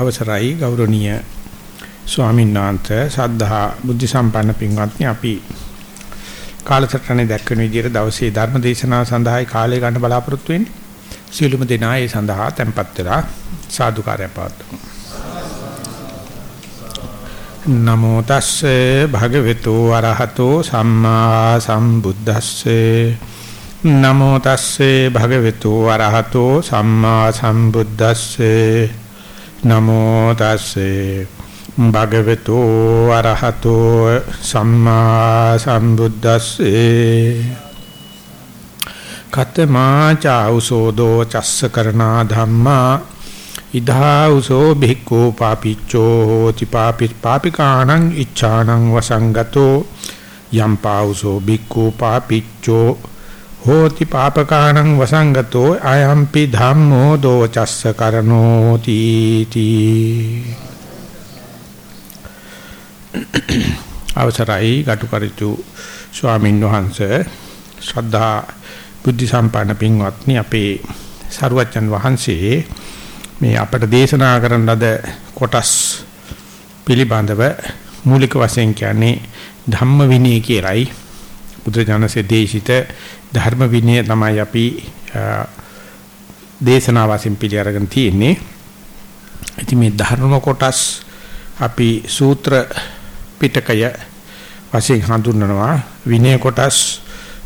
අවසරයි ගෞරවනීය ස්වාමීන් වහන්සේ සද්ධා බුද්ධ සම්පන්න පින්වත්නි අපි කාලසටහනේ දැක්වෙන විදිහට දවසේ ධර්ම දේශනාව සඳහායි කාලය ගන්න බලාපොරොත්තු වෙන්නේ. සියලුම දෙනා ඒ සඳහා tempත් වෙලා සාදුකාරය පවත්වමු. නමෝ තස්සේ භගවතු වරහතෝ සම්මා සම්බුද්දස්සේ නමෝ තස්සේ භගවතු වරහතෝ සම්මා සම්බුද්දස්සේ නමෝ තස්සේ. භගවතු අරහතෝ සම්මා සම්බුද්දස්සේ. කතමා චෞසෝදෝ චස්ස කරනා ධම්මා. ඉදාඋසෝ භික්ඛු පාපිච්චෝ හෝති පාපි පාපිකාණං ඉච්ඡාණං වසංගතෝ. යම් පාඋසෝ භික්ඛු පාපිච්චෝ හෝති පාපකාණං වසංගතෝ අයම්පි ධම්මෝ දෝචස්ස කරනෝති තී. අවසරයි ගටුකරිතු ස්වාමීන් වහන්සේ ශ්‍රද්ධා බුද්ධ සම්පන්න පින්වත්නි අපේ සරුවච්චන් වහන්සේ මේ අපට දේශනා කරන ලද කොටස් පිළිබඳව මූලික වශයෙන් කියන්නේ ධම්ම විනය කියලයි බුදුජානසේ දේශිත ධර්ම විනය තමයි අපි දේශනා වශයෙන් පිළි අරගෙන තියෙන්නේ. ඉතින් මේ ධර්ම කොටස් අපි සූත්‍ර පිටකය වශයෙන් හඳුන්වනවා විනය කොටස්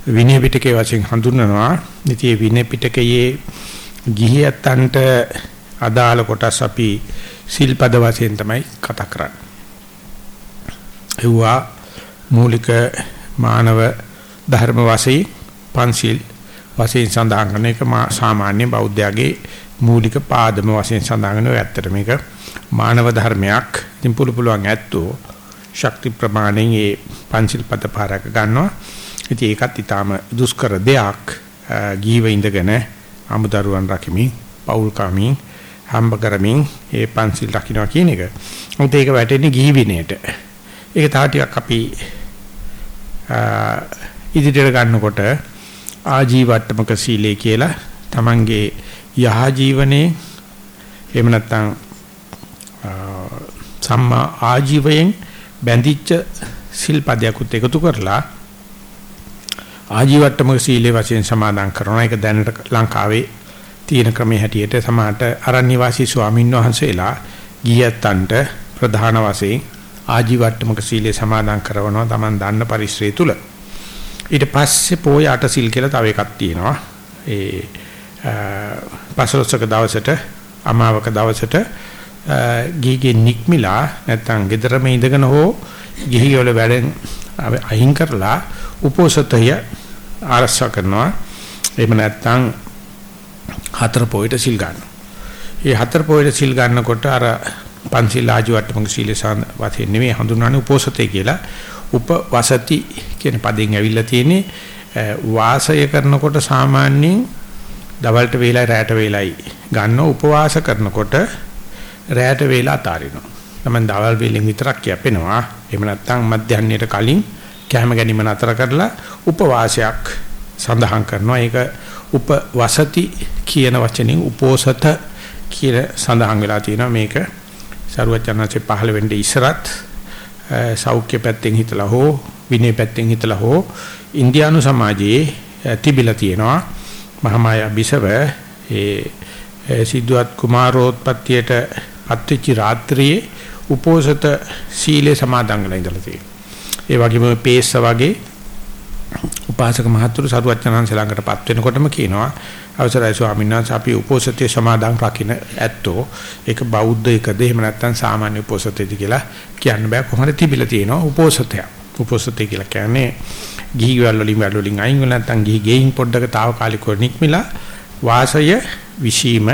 විනය පිටකයේ වශයෙන් හඳුන්වනවා. ඉතින් විනය පිටකයේ ගිහියන්ට අදාළ කොටස් අපි සිල්පද වශයෙන් තමයි කතා කරන්නේ. ඒවා මූලික මානව ධර්ම වශයෙන් පන්සිල් වශයෙන් සඳහන් කරන එක සාමාන්‍ය බෞද්ධයාගේ මූලික පාදම වශයෙන් සඳහන් කරනවා. ඇත්තට මේක මානව ධර්මයක්. ඉතින් පුළු පුළුවන් ඇත්තෝ ශක්ති ප්‍රමාණයෙන් ඒ පන්සිල් පද පාරක ගන්නවා. ඉතින් ඒකත් ඊටාම දුෂ්කර දෙයක්. ගීව ඉඳගෙන අමුදරුවන් රකිමින් පෞල් කමින් හම්බ කරමින් ඒ පන්සිල් රකින්නවා කියන එක. මොකද ඒක වැටෙන්නේ ගිහි විනයට. ඒක තා ටිකක් අපි ඉදිරියට ගන්නකොට ආජීවට්ටමක සීලය කියලා තමන්ගේ යහ ජීවනයේ එහෙම නැත්නම් සම්මා ආජීවයෙන් බැඳිච්ච සිල්පදයක්ත් එකතු කරලා ආජීවට්ටමක සීලේ වශයෙන් සමාදන් කරනවා. ඒක දැනට ලංකාවේ තියෙන ක්‍රමයේ හැටියට සමාහට අරණ්‍ය වාසී ස්වාමින් වහන්සේලා ගියත්තන්ට ප්‍රධාන වශයෙන් ආජීවට්ටමක සීලේ සමාදන් කරනවා Taman දන්න පරිශ්‍රය තුල. ඊට පස්සේ පොය අට සිල් කියලා තව එකක් තියෙනවා. ඒ පසළොස්වක දවසට අමාවක දවසට ගිහිගේ නික්මිලා නැත්තම් ගෙදරම ඉඳගෙන හෝ ගිහි වල වැඩෙන් අහිං කරලා උපෝසතය ආරක්ෂා කරනවා. එහෙම නැත්තම් හතර පොයට සිල් ගන්නවා. ඒ හතර පොයට සිල් ගන්නකොට අර පන්සිල් ආජීවට්ටමක සීලේ වශයෙන් නෙමෙයි හඳුන්වන්නේ උපෝසතේ කියලා. උපවසති කියන පදයෙන් ඇවිල්ලා තියෙන්නේ වාසය කරනකොට සාමාන්‍යයෙන් දවල්ට වේලයි රැට වේලයි ගන්න උපවාස කරනකොට රැට වේලා අතාරිනවා. තමයි දවල් වේලෙන් විතරක් කියපෙනවා. එහෙම නැත්නම් මධ්‍යහ්නයට කලින් කැම ගැනීම නතර කරලා උපවාසයක් සඳහන් කරනවා. ඒක උපවසති කියන වචنين උපෝසත කියන සඳහන් වෙලා තියෙනවා. මේක සරුවචනාචි පහළ වෙන්නේ ඉස්සරත් සෞඛ්‍ය පැත්තෙන් හිතලා හෝ විනය පැත්තෙන් හිතලා හෝ ඉන්දියානු සමාජයේ තිබිලා තියෙනවා මහාමායා බිසව ඒ සිද්ධාත් කුමාරෝත්පත්තියට අත්‍විචි රාත්‍රියේ උපෝසත සීලේ සමාදන් වෙලා ඉඳලා තියෙනවා. ඒ වගේම පේස්ස වගේ උපාසක මහතුරු සරුවචනanse ළඟටපත් වෙනකොටම කියනවා අවසරයි ස්වාමීන් වහන්සේ අපි උපෝසතේ සමාදන් රකින්න ඇත්තෝ. ඒක බෞද්ධ එකද එහෙම නැත්නම් සාමාන්‍ය උපෝසතේද කියලා කියන්න බෑ. කොහොමද තිබිලා තියෙනවා උපෝසතය උපෝසතේ කියලා කියන්නේ ගිහි වල වලින් වල වලින් අයින් වෙලා නැත්නම් ගිහි ගෙයින් පොඩ්ඩක తాවකාලිකව නික්මිලා වාසය විශීම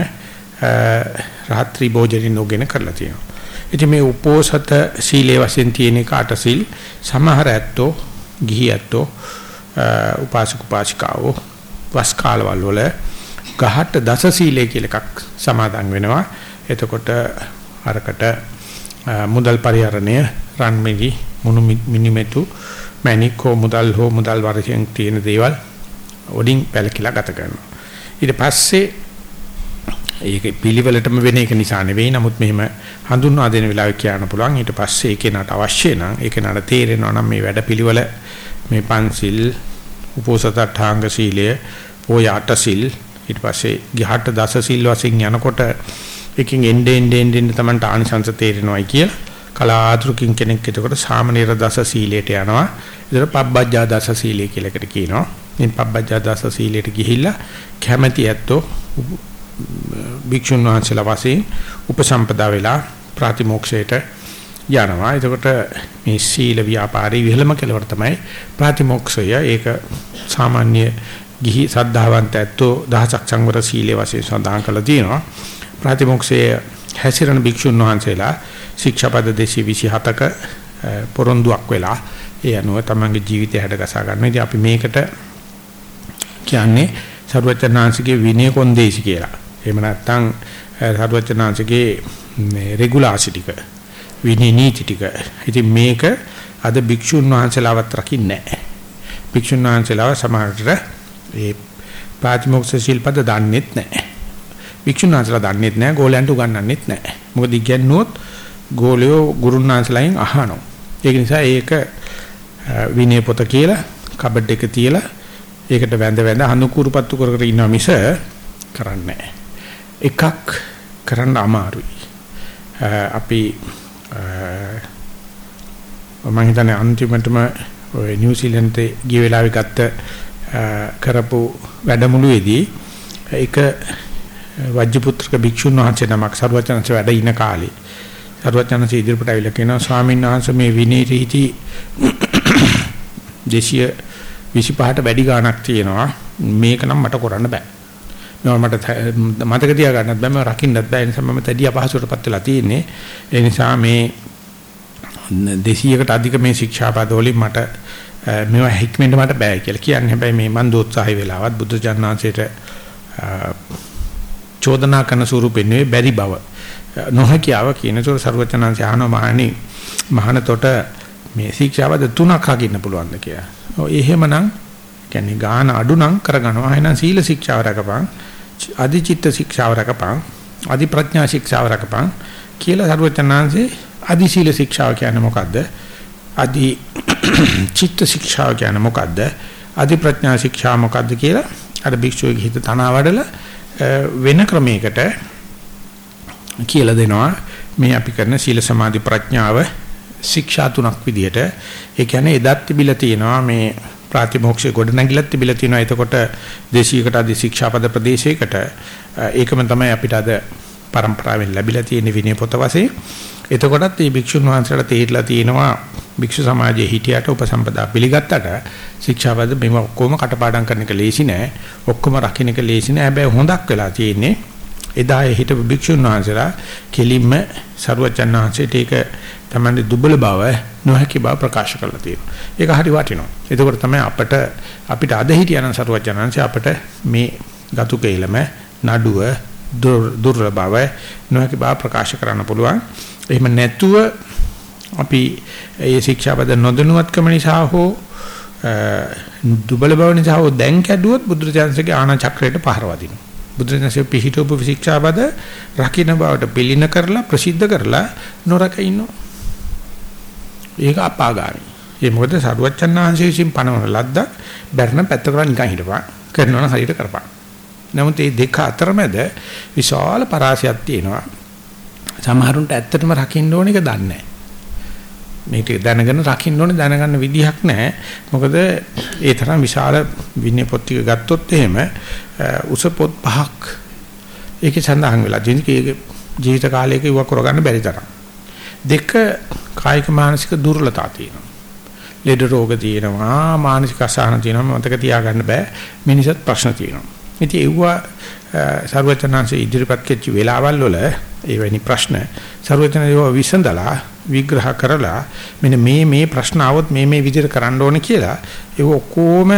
රාත්‍රී භෝජනින් නොගෙන කරලා තියෙනවා. ඉතින් මේ උපෝසත සීලේ වශයෙන් තියෙන කාට සීල්. සමහර ඇත්තෝ ගිහි ඇත්තෝ උපාසක උපාසිකාවෝ වස් කාලවල වල ගහට දස සීලය කියලා එකක් සමාදන් වෙනවා. එතකොට අරකට මුදල් පරිහරණය රන්මිලි මුණු මිනිමෙතු මැනිකෝ මුදල් හෝ මුදල් වර්ෂයෙන් තියෙන දේවල් වලින් පැලකිලා ගත කරනවා. ඊට පස්සේ ඒක පිළිවෙලටම වෙන එක නිසා නෙවෙයි. නමුත් මෙහෙම හඳුන්වා දෙන වෙලාවෙ කියන්න පුළුවන්. ඊට පස්සේ ඒකේ නට අවශ්‍ය නම් ඒකේ නට තේරෙනවා නම් මේ වැඩ පිළිවෙල මේ පන්සිල් උපෝසතඨාංග සීලය ඔය අටසිල් ඊට පස්සේ ගිහට දස සිල් වශයෙන් යනකොට එකකින් එන්නේ එන්නේ එන්නේ තමයි ආනිසංස තේරෙනවයි කියලා කලාතුරකින් කෙනෙක් එතකොට සාමනීර දස සීලයට යනවා. ඒතර පබ්බජ්ජා දස සීලය කියලා එකට කියනවා. මේ පබ්බජ්ජා දස සීලයට ගිහිල්ලා කැමැති ඇත්තෝ භික්ෂුන් වහන්සේලා වශයෙන් උපසම්පදා වෙලා ප්‍රතිමෝක්ෂයට යනවා. එතකොට මේ සීල ව්‍යාපාරී විහෙලම කෙලවර තමයි ප්‍රතිමෝක්ෂය. ඒක සාමාන්‍ය ගිහි සද්ධාවන්ත ඇත්තෝ දහසක් සංවර සීලයේ වශයෙන් සඳහන් කරලා තියෙනවා. ප්‍රතිමෝක්ෂයේ හැසිරෙන භික්ෂුන් වහන්සේලා ශික්ෂාපද 227ක පොරොන්දුක් වෙලා ඒ අනුව තමන්ගේ ජීවිතය හැඩගසා ගන්න. ඉතින් අපි මේකට කියන්නේ සර්වචනාංශිකේ විනය කොන්දේසි කියලා. එහෙම නැත්නම් සර්වචනාංශිකේ රෙගුලාසි ටික විනය නීති ටික. ඉතින් මේක අද භික්ෂුන් වහන්සේලාවත් රකින්නේ නැහැ. භික්ෂුන් වහන්සේලාව සමහරට ඒ ප්‍රාතිමෝක්ෂ ශිල්පද දන්නෙත් නැහැ. භික්ෂුන් වහන්සේලා දන්නෙත් නැහැ, ගෝලයන්ට උගන්වන්නෙත් නැහැ. මොකද ඉගෙනුවොත් ගෝලියෝ ගුරුන්වහන්සේලාගෙන් අහනවා. ඒක නිසා ඒක විනය පොත කියලා කබඩ් එක තියලා ඒකට වැඳ වැඳ අනුකූරපත්තු කර කර ඉන්නවා මිස කරන්නේ එකක් කරන්න අමාරුයි. අපි මම හිතන්නේ අන්තිමටම ඔය නිව්සීලන්තේ ගිය වෙලාවේ ගත්ත කරපු වැඩමුළුවේදී ඒක වජ්ජපුත්‍රක භික්ෂුන් වහන්සේ නමක් සරුවචනන්සේ වැඩ ඉන කාලේ සරුවචනන්සේ ඉදිරියට ආවිලා කියනවා ස්වාමීන් වහන්සේ මේ විනී රීති 225ට වැඩි ගාණක් තියෙනවා. මේක නම් මට කරන්න බෑ. මම මට මතක තියාගන්නත් බෑ මම රකින්නත් බෑ. ඒ නිසා මම තැඩි අපහසුටපත් වෙලා තියෙන්නේ. ඒ නිසා මේ 200කට අධික මේ ශික්ෂාපද වලින් මට මේවා හික්මෙන්න මට බෑ කියලා කියන්නේ. හැබැයි මේ මන් දෝත්සාහය වෙලාවත් බුද්ධ ජානනාංශයට චෝදනා කරන ස්වරූපෙ නෙවෙයි බැරි බව නොහැකියාව කියන චෝර ਸਰවචනංශය අහන මහණි මහානතොට මේ ශික්ෂාපද තුනක් රකින්න පුළුවන්ද? කියලා. ඔය එහෙමනම් කියන්නේ ගාන අඩු නම් කරගනවා. එහෙනම් සීල ශික්ෂාව රකපන්, අධිචිත්ත ශික්ෂාව රකපන්, අධි ප්‍රඥා ශික්ෂාව රකපන් කියලා ਸਰවචනංශේ අධි සීල ශික්ෂාව කියන්නේ මොකද්ද? අධි චිත්ත ශික්ෂාව කියන්නේ මොකද්ද? අධි ප්‍රඥා ශික්ෂා මොකද්ද කියලා අර භික්ෂුවගේ හිත තනවා වඩලා වෙන ක්‍රමයකට කියලා දෙනවා. මේ අපි කරන සීල සමාධි ප්‍රඥාව ශික්ෂා තුනක් විදිහට ඒ කියන්නේ එදත් තිබිලා තියෙනවා මේ ප්‍රාතිමෝක්ෂේ ගොඩ නැගිලත් තිබිලා තියෙනවා. එතකොට දේශීයකට අධි ශික්ෂාපද ප්‍රදේශයකට ඒකම තමයි අපිට අද પરම්පරාවෙන් ලැබිලා තියෙන විනය පොත වශයෙන්. එතකොටත් මේ භික්ෂුන් වහන්සේලා තේරිලා තියෙනවා භික්ෂු සමාජයේ හිටියට උපසම්පදා පිළිගත්තට ශික්ෂාපද මෙව ඔක්කොම කටපාඩම් කරන එක ලේසි නෑ. ඔක්කොම රකින්න එක ලේසි නෑ. හැබැයි හොඳක් වෙලා තියෙන්නේ එදා හිටපු භික්ෂුන් වහන්සේලා කෙලින්ම සරුවචන් වහන්සේට ඒක තමයි දුබල බව නොහැකි බව ප්‍රකාශ කරලා තියෙනවා. ඒක හරි වටිනවා. එතකොට තමයි අපිට අපිට අද හිටියනම් සරුවචන් වහන්සේ අපිට මේ ගතු කේලම නඩුව දුර්ලභව නොහැකි බව ප්‍රකාශ කරන්න පුළුවන්. එහෙම නැතුව අපි ඒ ශික්ෂාපද නොදැනුවත්කම නිසා හෝ දුබල බව නිසා හෝ දැන් කැඩුවොත් බුදුරජාණන්සේගේ ආනා චක්‍රයට පහර වදිනවා. බුදුරජාණන්සේ පිහිටවපු ශික්ෂාපද රකින්න බවට පිළින කරලා ප්‍රසිද්ධ කරලා නොරක ඉන්නවා. ඒක අපාගාමී. ඒ මොකද සරුවච්චන් ආංශය විසින් පනවන ලද්දක් බැරණ පැත්ත කරලා නිකන් හිටපන්. කරනවා නම් හරියට කරපන්. නමුත් මේ දෙක අතරමැද විශාල පරාසයක් තියෙනවා. සමහරුන්ට ඇත්තටම රකින්න ඕන එක දන්නේ නැහැ. මේක දැනගෙන රකින්න ඕනේ දැනගන්න විදිහක් නැහැ. මොකද ඒ තරම් විශාල විනය පොත් ටික ගත්තොත් එහෙම උස පොත් පහක් ඒකේ සඳහන් වෙලා ජීවිත කාලයක ඉව කරගන්න බැරි තරම්. දෙක කායික මානසික දුර්වලතා තියෙනවා. ලෙඩ රෝග තියෙනවා මානසික අසහන තියෙනවා මතක තියාගන්න බෑ මිනිසත් ප්‍රශ්න තියෙනවා. ඉතින් ඒවා සර්වචනංශ ඉදිරිපත් කෙච්ච වෙලාවල් වල එවැනි ප්‍රශ්න සර්වචනයෝ විසඳලා විග්‍රහ කරලා මෙන්න මේ මේ ප්‍රශ්න આવොත් මේ මේ විදිහට කරන්න ඕනේ කියලා ඒක ඔක්කොම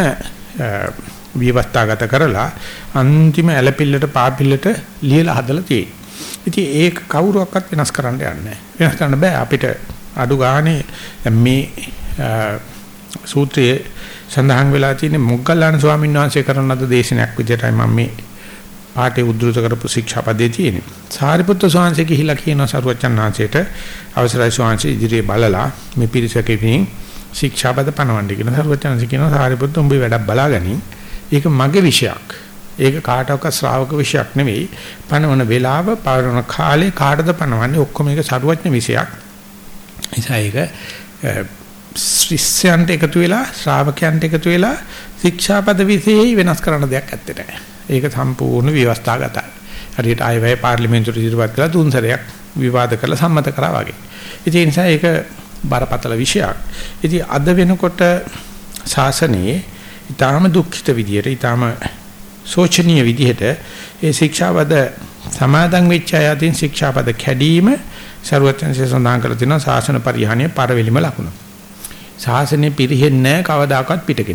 විවස්ථාගත කරලා අන්තිම ඇලපිල්ලට පාපිල්ලට ලියලා හදලා තියෙනවා. ඉතින් ඒක කවුරුවක්වත් වෙනස් කරන්න යන්නේ වෙනස් කරන්න බෑ අපිට අඩු ගානේ මේ සූත්‍රයේ සඳහන් වෙලා තියෙන මොග්ගල්ලාන ස්වාමීන් වහන්සේ කරන ලද දේශනයක් විදිහටයි මම මේ පාඨය උද්දෘත කරපු ශික්ෂාපදේ තියෙන්නේ. සාරිපුත්‍ර ස්වාමීන් ගිහිලා කියනවා සරුවච්චන් ආංශයට අවසරයි ස්වාමීන් ඉදිරියේ බලලා මේ පිරිසකෙකින් ශික්ෂාපද පනවන්න කියන සරුවච්චන් කියනවා සාරිපුත්‍ර උඹේ වැඩක් බලාගනි. ඒක මගේ විෂයක්. ඒක කාටවත් ශ්‍රාවක විෂයක් නෙවෙයි. පනවන වෙලාව, පවරන කාලේ කාටද පනවන්නේ ඔක්කොම ඒක සරුවච්චන විෂයක්. නිසා ඒක ශිෂ්‍යයන්ට එකතු වෙලා ශ්‍රාවකයන්ට එකතු වෙලා ශික්ෂාපද විශේෂයි වෙනස් කරන්න දෙයක් ඇත්තේ නැහැ. ඒක සම්පූර්ණ ව්‍යවස්ථාගතයි. හරියට ආයවැය පාර්ලිමේන්තුවට ඉදිරිපත් කළා තුන් සැරයක් විවාද කරලා සම්මත කරා වගේ. ඒ නිසා ඒක බරපතල විෂයක්. ඉතින් අද වෙනකොට ශාසනයේ ඊටාම දුක්ඛිත විදියට ඊටාම සෝචනීය විදිහට ඒ ශික්ෂාපද සමාදන් වෙච්ච අය අතින් ශික්ෂාපද කැඩීම ਸਰවඥන්සේ සඳහන් කරලා තිනවා ශාසන පරිහානිය පරවෙලිම ලකුණ. ශාසනය පිරෙහෙන්නේ නැහැ කවදාකවත් පිට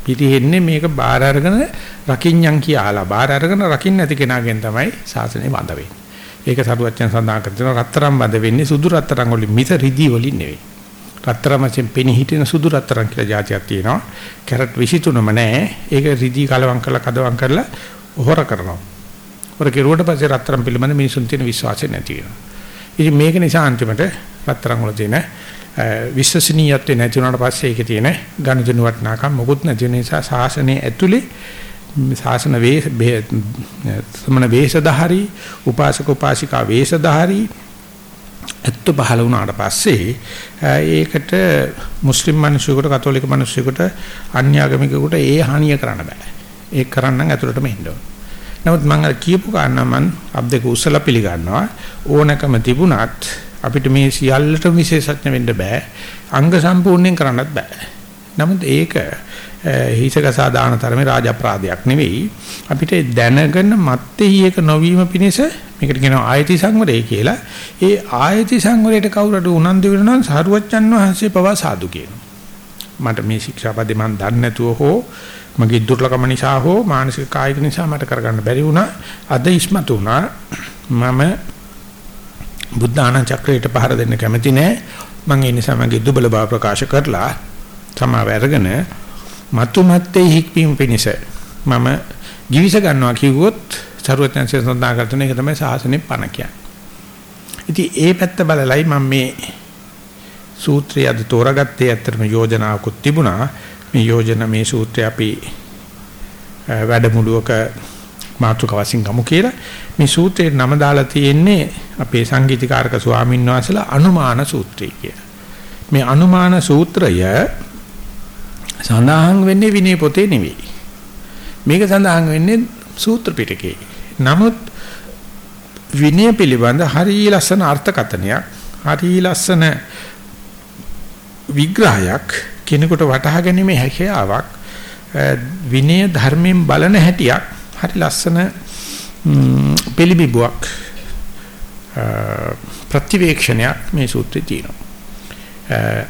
කෙනෙක්ගේ. පිටිහෙන්නේ මේක බාර අරගෙන රකින්නම් කියලා බාර අරගෙන රකින්න නැති කෙනාගෙන් තමයි ශාසනය වඳ වෙන්නේ. ඒක සරුවච්චන් සඳහන් කරනවා රත්තරන් වඳ වෙන්නේ සුදු රත්තරන් වලින් මිස රිදී වලින් නෙවෙයි. රත්තරන් වශයෙන් පෙනී හිටින සුදු රත්තරන් කියලා જાතියක් තියෙනවා. කැරට් 23ම නැහැ. ඒක රිදී කලවම් කරලා කදවම් කරලා හොර කරනවා. හොර කෙරුවට පස්සේ රත්තරන් පිළිබඳ මිනිසුන් තියෙන විශ්වාසය නැති වෙනවා. ඉතින් මේක නිසා අන්තිමට රත්තරන් වල තියෙන විශ්වසනීයත්වේ නැති වුණාට පස්සේ ඒකේ තියෙන ගණිතන වටිනාකම් මොකුත් නැති වෙන නිසා ශාසනයේ ඇතුලේ ශාසන වේ සමන වේශධාරී උපාසක උපාසිකා වේශධාරී ඇත්ත පහළ වුණාට පස්සේ ඒකට මුස්ලිම් මිනිසෙකුට කතෝලික මිනිසෙකුට අන්‍යාගමිකයෙකුට ඒ හානිය කරන්න බෑ. ඒක කරන්න නම් ඇතුළටම එන්න ඕන. නමුත් මම අර කියපු කාරණා මම අබ්දක උසලා පිළිගන්නවා ඕනකම තිබුණත් අපිට මේ සියල්ලටම විශේෂඥ වෙන්න බෑ. අංග සම්පූර්ණයෙන් කරන්නත් බෑ. නමුත් ඒක හිසකසා දාන තරමේ රාජප්‍රාදයක් නෙවෙයි. අපිට දැනගෙන මත්ෙහි එක නොවීම පිණිස මේකට කියනවා ආයති සංවරය කියලා. ඒ ආයති සංවරයට කවුරුද උනන්දු වෙනවා නම් සාරුවච්චන් වහන්සේ පවා සාදු කියනවා. මට මේ ශික්ෂාපදේ මම දන්නේ නැතුව හෝ මගේ දුර්ලභම නිසා හෝ මානසික කායික නිසා මට කරගන්න බැරි වුණා. අද ඉස්මතු වුණා. මම බුද්ධ ආනන්ද චක්‍රයට පහර දෙන්න කැමති නෑ. මම ඒ නිසා මගේ දුබල බව ප්‍රකාශ කරලා සමාව අරගෙන මතු මත්තේ හික්වීම පිණිස මම givis ගන්නවා කිව්වොත් සරුවත්යන්සේ සඳහන් කරන එක තමයි සාසනේ පණ කියන්නේ. ඉතින් ඒ පැත්ත බලලයි මම මේ සූත්‍රය අද තෝරාගත්තේ ඇත්තටම යෝජනාවකුත් තිබුණා. මේ යෝජන මේ සූත්‍රය අපි වැඩමුළුවක මාතෘක වශයෙන් ගමු කියලා මේ සූත්‍රයේ නම දාලා තියෙන්නේ අපේ සංගීතකාරක ස්වාමීන් වහන්සේලා අනුමාන සූත්‍රය කියලා. මේ අනුමාන සූත්‍රය සඳහන් වෙන්නේ විනය පොතේ නෙවෙයි. මේක සඳහන් වෙන්නේ සූත්‍ර පිටකේ. නමුත් විනය පිළිබඳ හරිය ලස්සන අර්ථකථනයක් හරිය ලස්සන විග්‍රහයක් කෙනෙකුට වටහා ගැනීමේ හැකියාවක් විනය ධර්මයෙන් බලන හැටියක් හරි ලස්සන පිළිබිබුවක් ප්‍රතිවේක්ෂණයක් මේ සූත්‍රයේ තියෙනවා.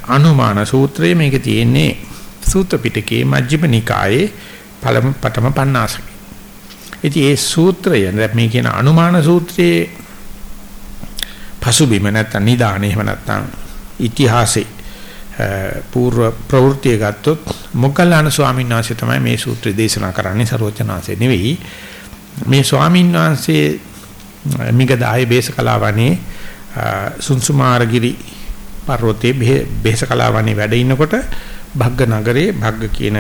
අනුමාන සූත්‍රයේ මේක තියෙන්නේ සූත්‍ර පිටකයේ මජ්ක්‍ධිම නිකායේ පළමු පඨම පණ්ණාසකේ. ඉතින් ඒ සූත්‍රය මේ කියන අනුමාන සූත්‍රයේ පසුබිම නැත්නම් නිදාන එහෙම නැත්නම් ඉතිහාසයේ පූර්ව ප්‍රවෘත්තිය ගත්තොත් මොග්ගල්ලාන ස්වාමීන් වහන්සේ තමයි මේ සූත්‍රය දේශනා කරන්නේ සරෝජනාංශේ නෙවෙයි. මේ ස්වාමීන් වහන්සේ මිගදායේ බේසකලාවනේ සුන්සුමාරගිරි පර්වතයේ බේසකලාවනේ වැඩ ඉන්නකොට භග්ග නගරේ භග්ග කියන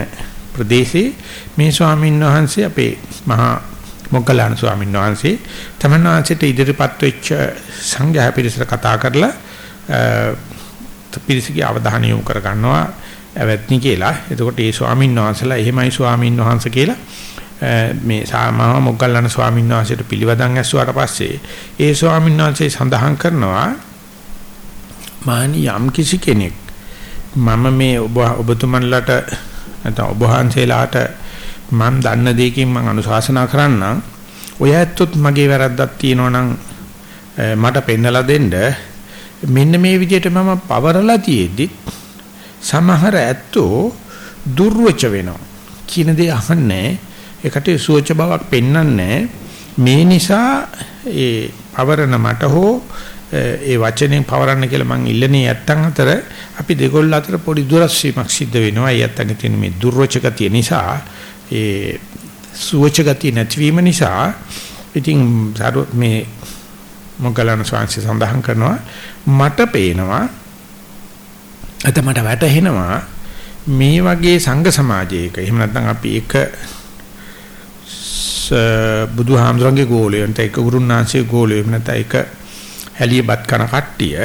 ප්‍රදේශේ මේ ස්වාමීන් වහන්සේ අපේ මහා මොග්ගල්ලාන ස්වාමීන් වහන්සේ තමන් වහන්සේට ඉදිරිපත් වෙච්ච සංඝයා පිරිසට කතා කරලා පිරිසගේ අවධානය යොමු කර ගන්නවා ඇවැත්නි කියලා. එතකොට ඒ ස්වාමීන් වහන්සේලා එහෙමයි ස්වාමීන් වහන්සේ කියලා මේ සාමා මොග්ගල්ලාන ස්වාමීන් වහන්සේට පිළිවදන් ඇස්සුවාට පස්සේ ඒ ස්වාමීන් වහන්සේ සඳහන් කරනවා මානි යම් කිසි කෙනෙක් මම මේ ඔබ ඔබතුමන්ලට නැත්නම් ඔබ වහන්සේලාට මම දන්න දෙයකින් මම අනුශාසනා කරන්නම් ඔය ඇත්තොත් මගේ වැරද්දක් තියෙනවා නම් මට පෙන්නලා දෙන්න මෙන්න මේ විදිහට මම පවරලා තියෙද්දි සමහර ඇත්තෝ දුර්වච වෙනවා. කියන දේ අහන්නේ ඒකට සුවච බවක් පෙන්වන්නේ මේ නිසා ඒ පවරන මට හෝ ඒ වචනෙන් පවරන්න කියලා මං ඉල්ලන්නේ නැත්තන් අතර අපි දෙකොල්ල අතර පොඩි දුරස් වීමක් සිද්ධ වෙනවා. ඒ නැත්තන් තියෙන මේ දුර්වචකතිය නිසා ඒ සුවච ගතිය නැතිවීම නිසා. ඉතින් මේ මොග්ගලණ ස්වාමීන් සඳහන් කරනවා මට පේනවා අත මට වැටහෙනවා මේ වගේ සංඝ සමාජයක එහෙම නැත්නම් අපි එක බුදුහාමුදුරන්ගේ ගෝලය නැත්නම් එක ගුරුනාංශයේ ගෝලය නැත්නම් එක හැලියපත් කරන කට්ටිය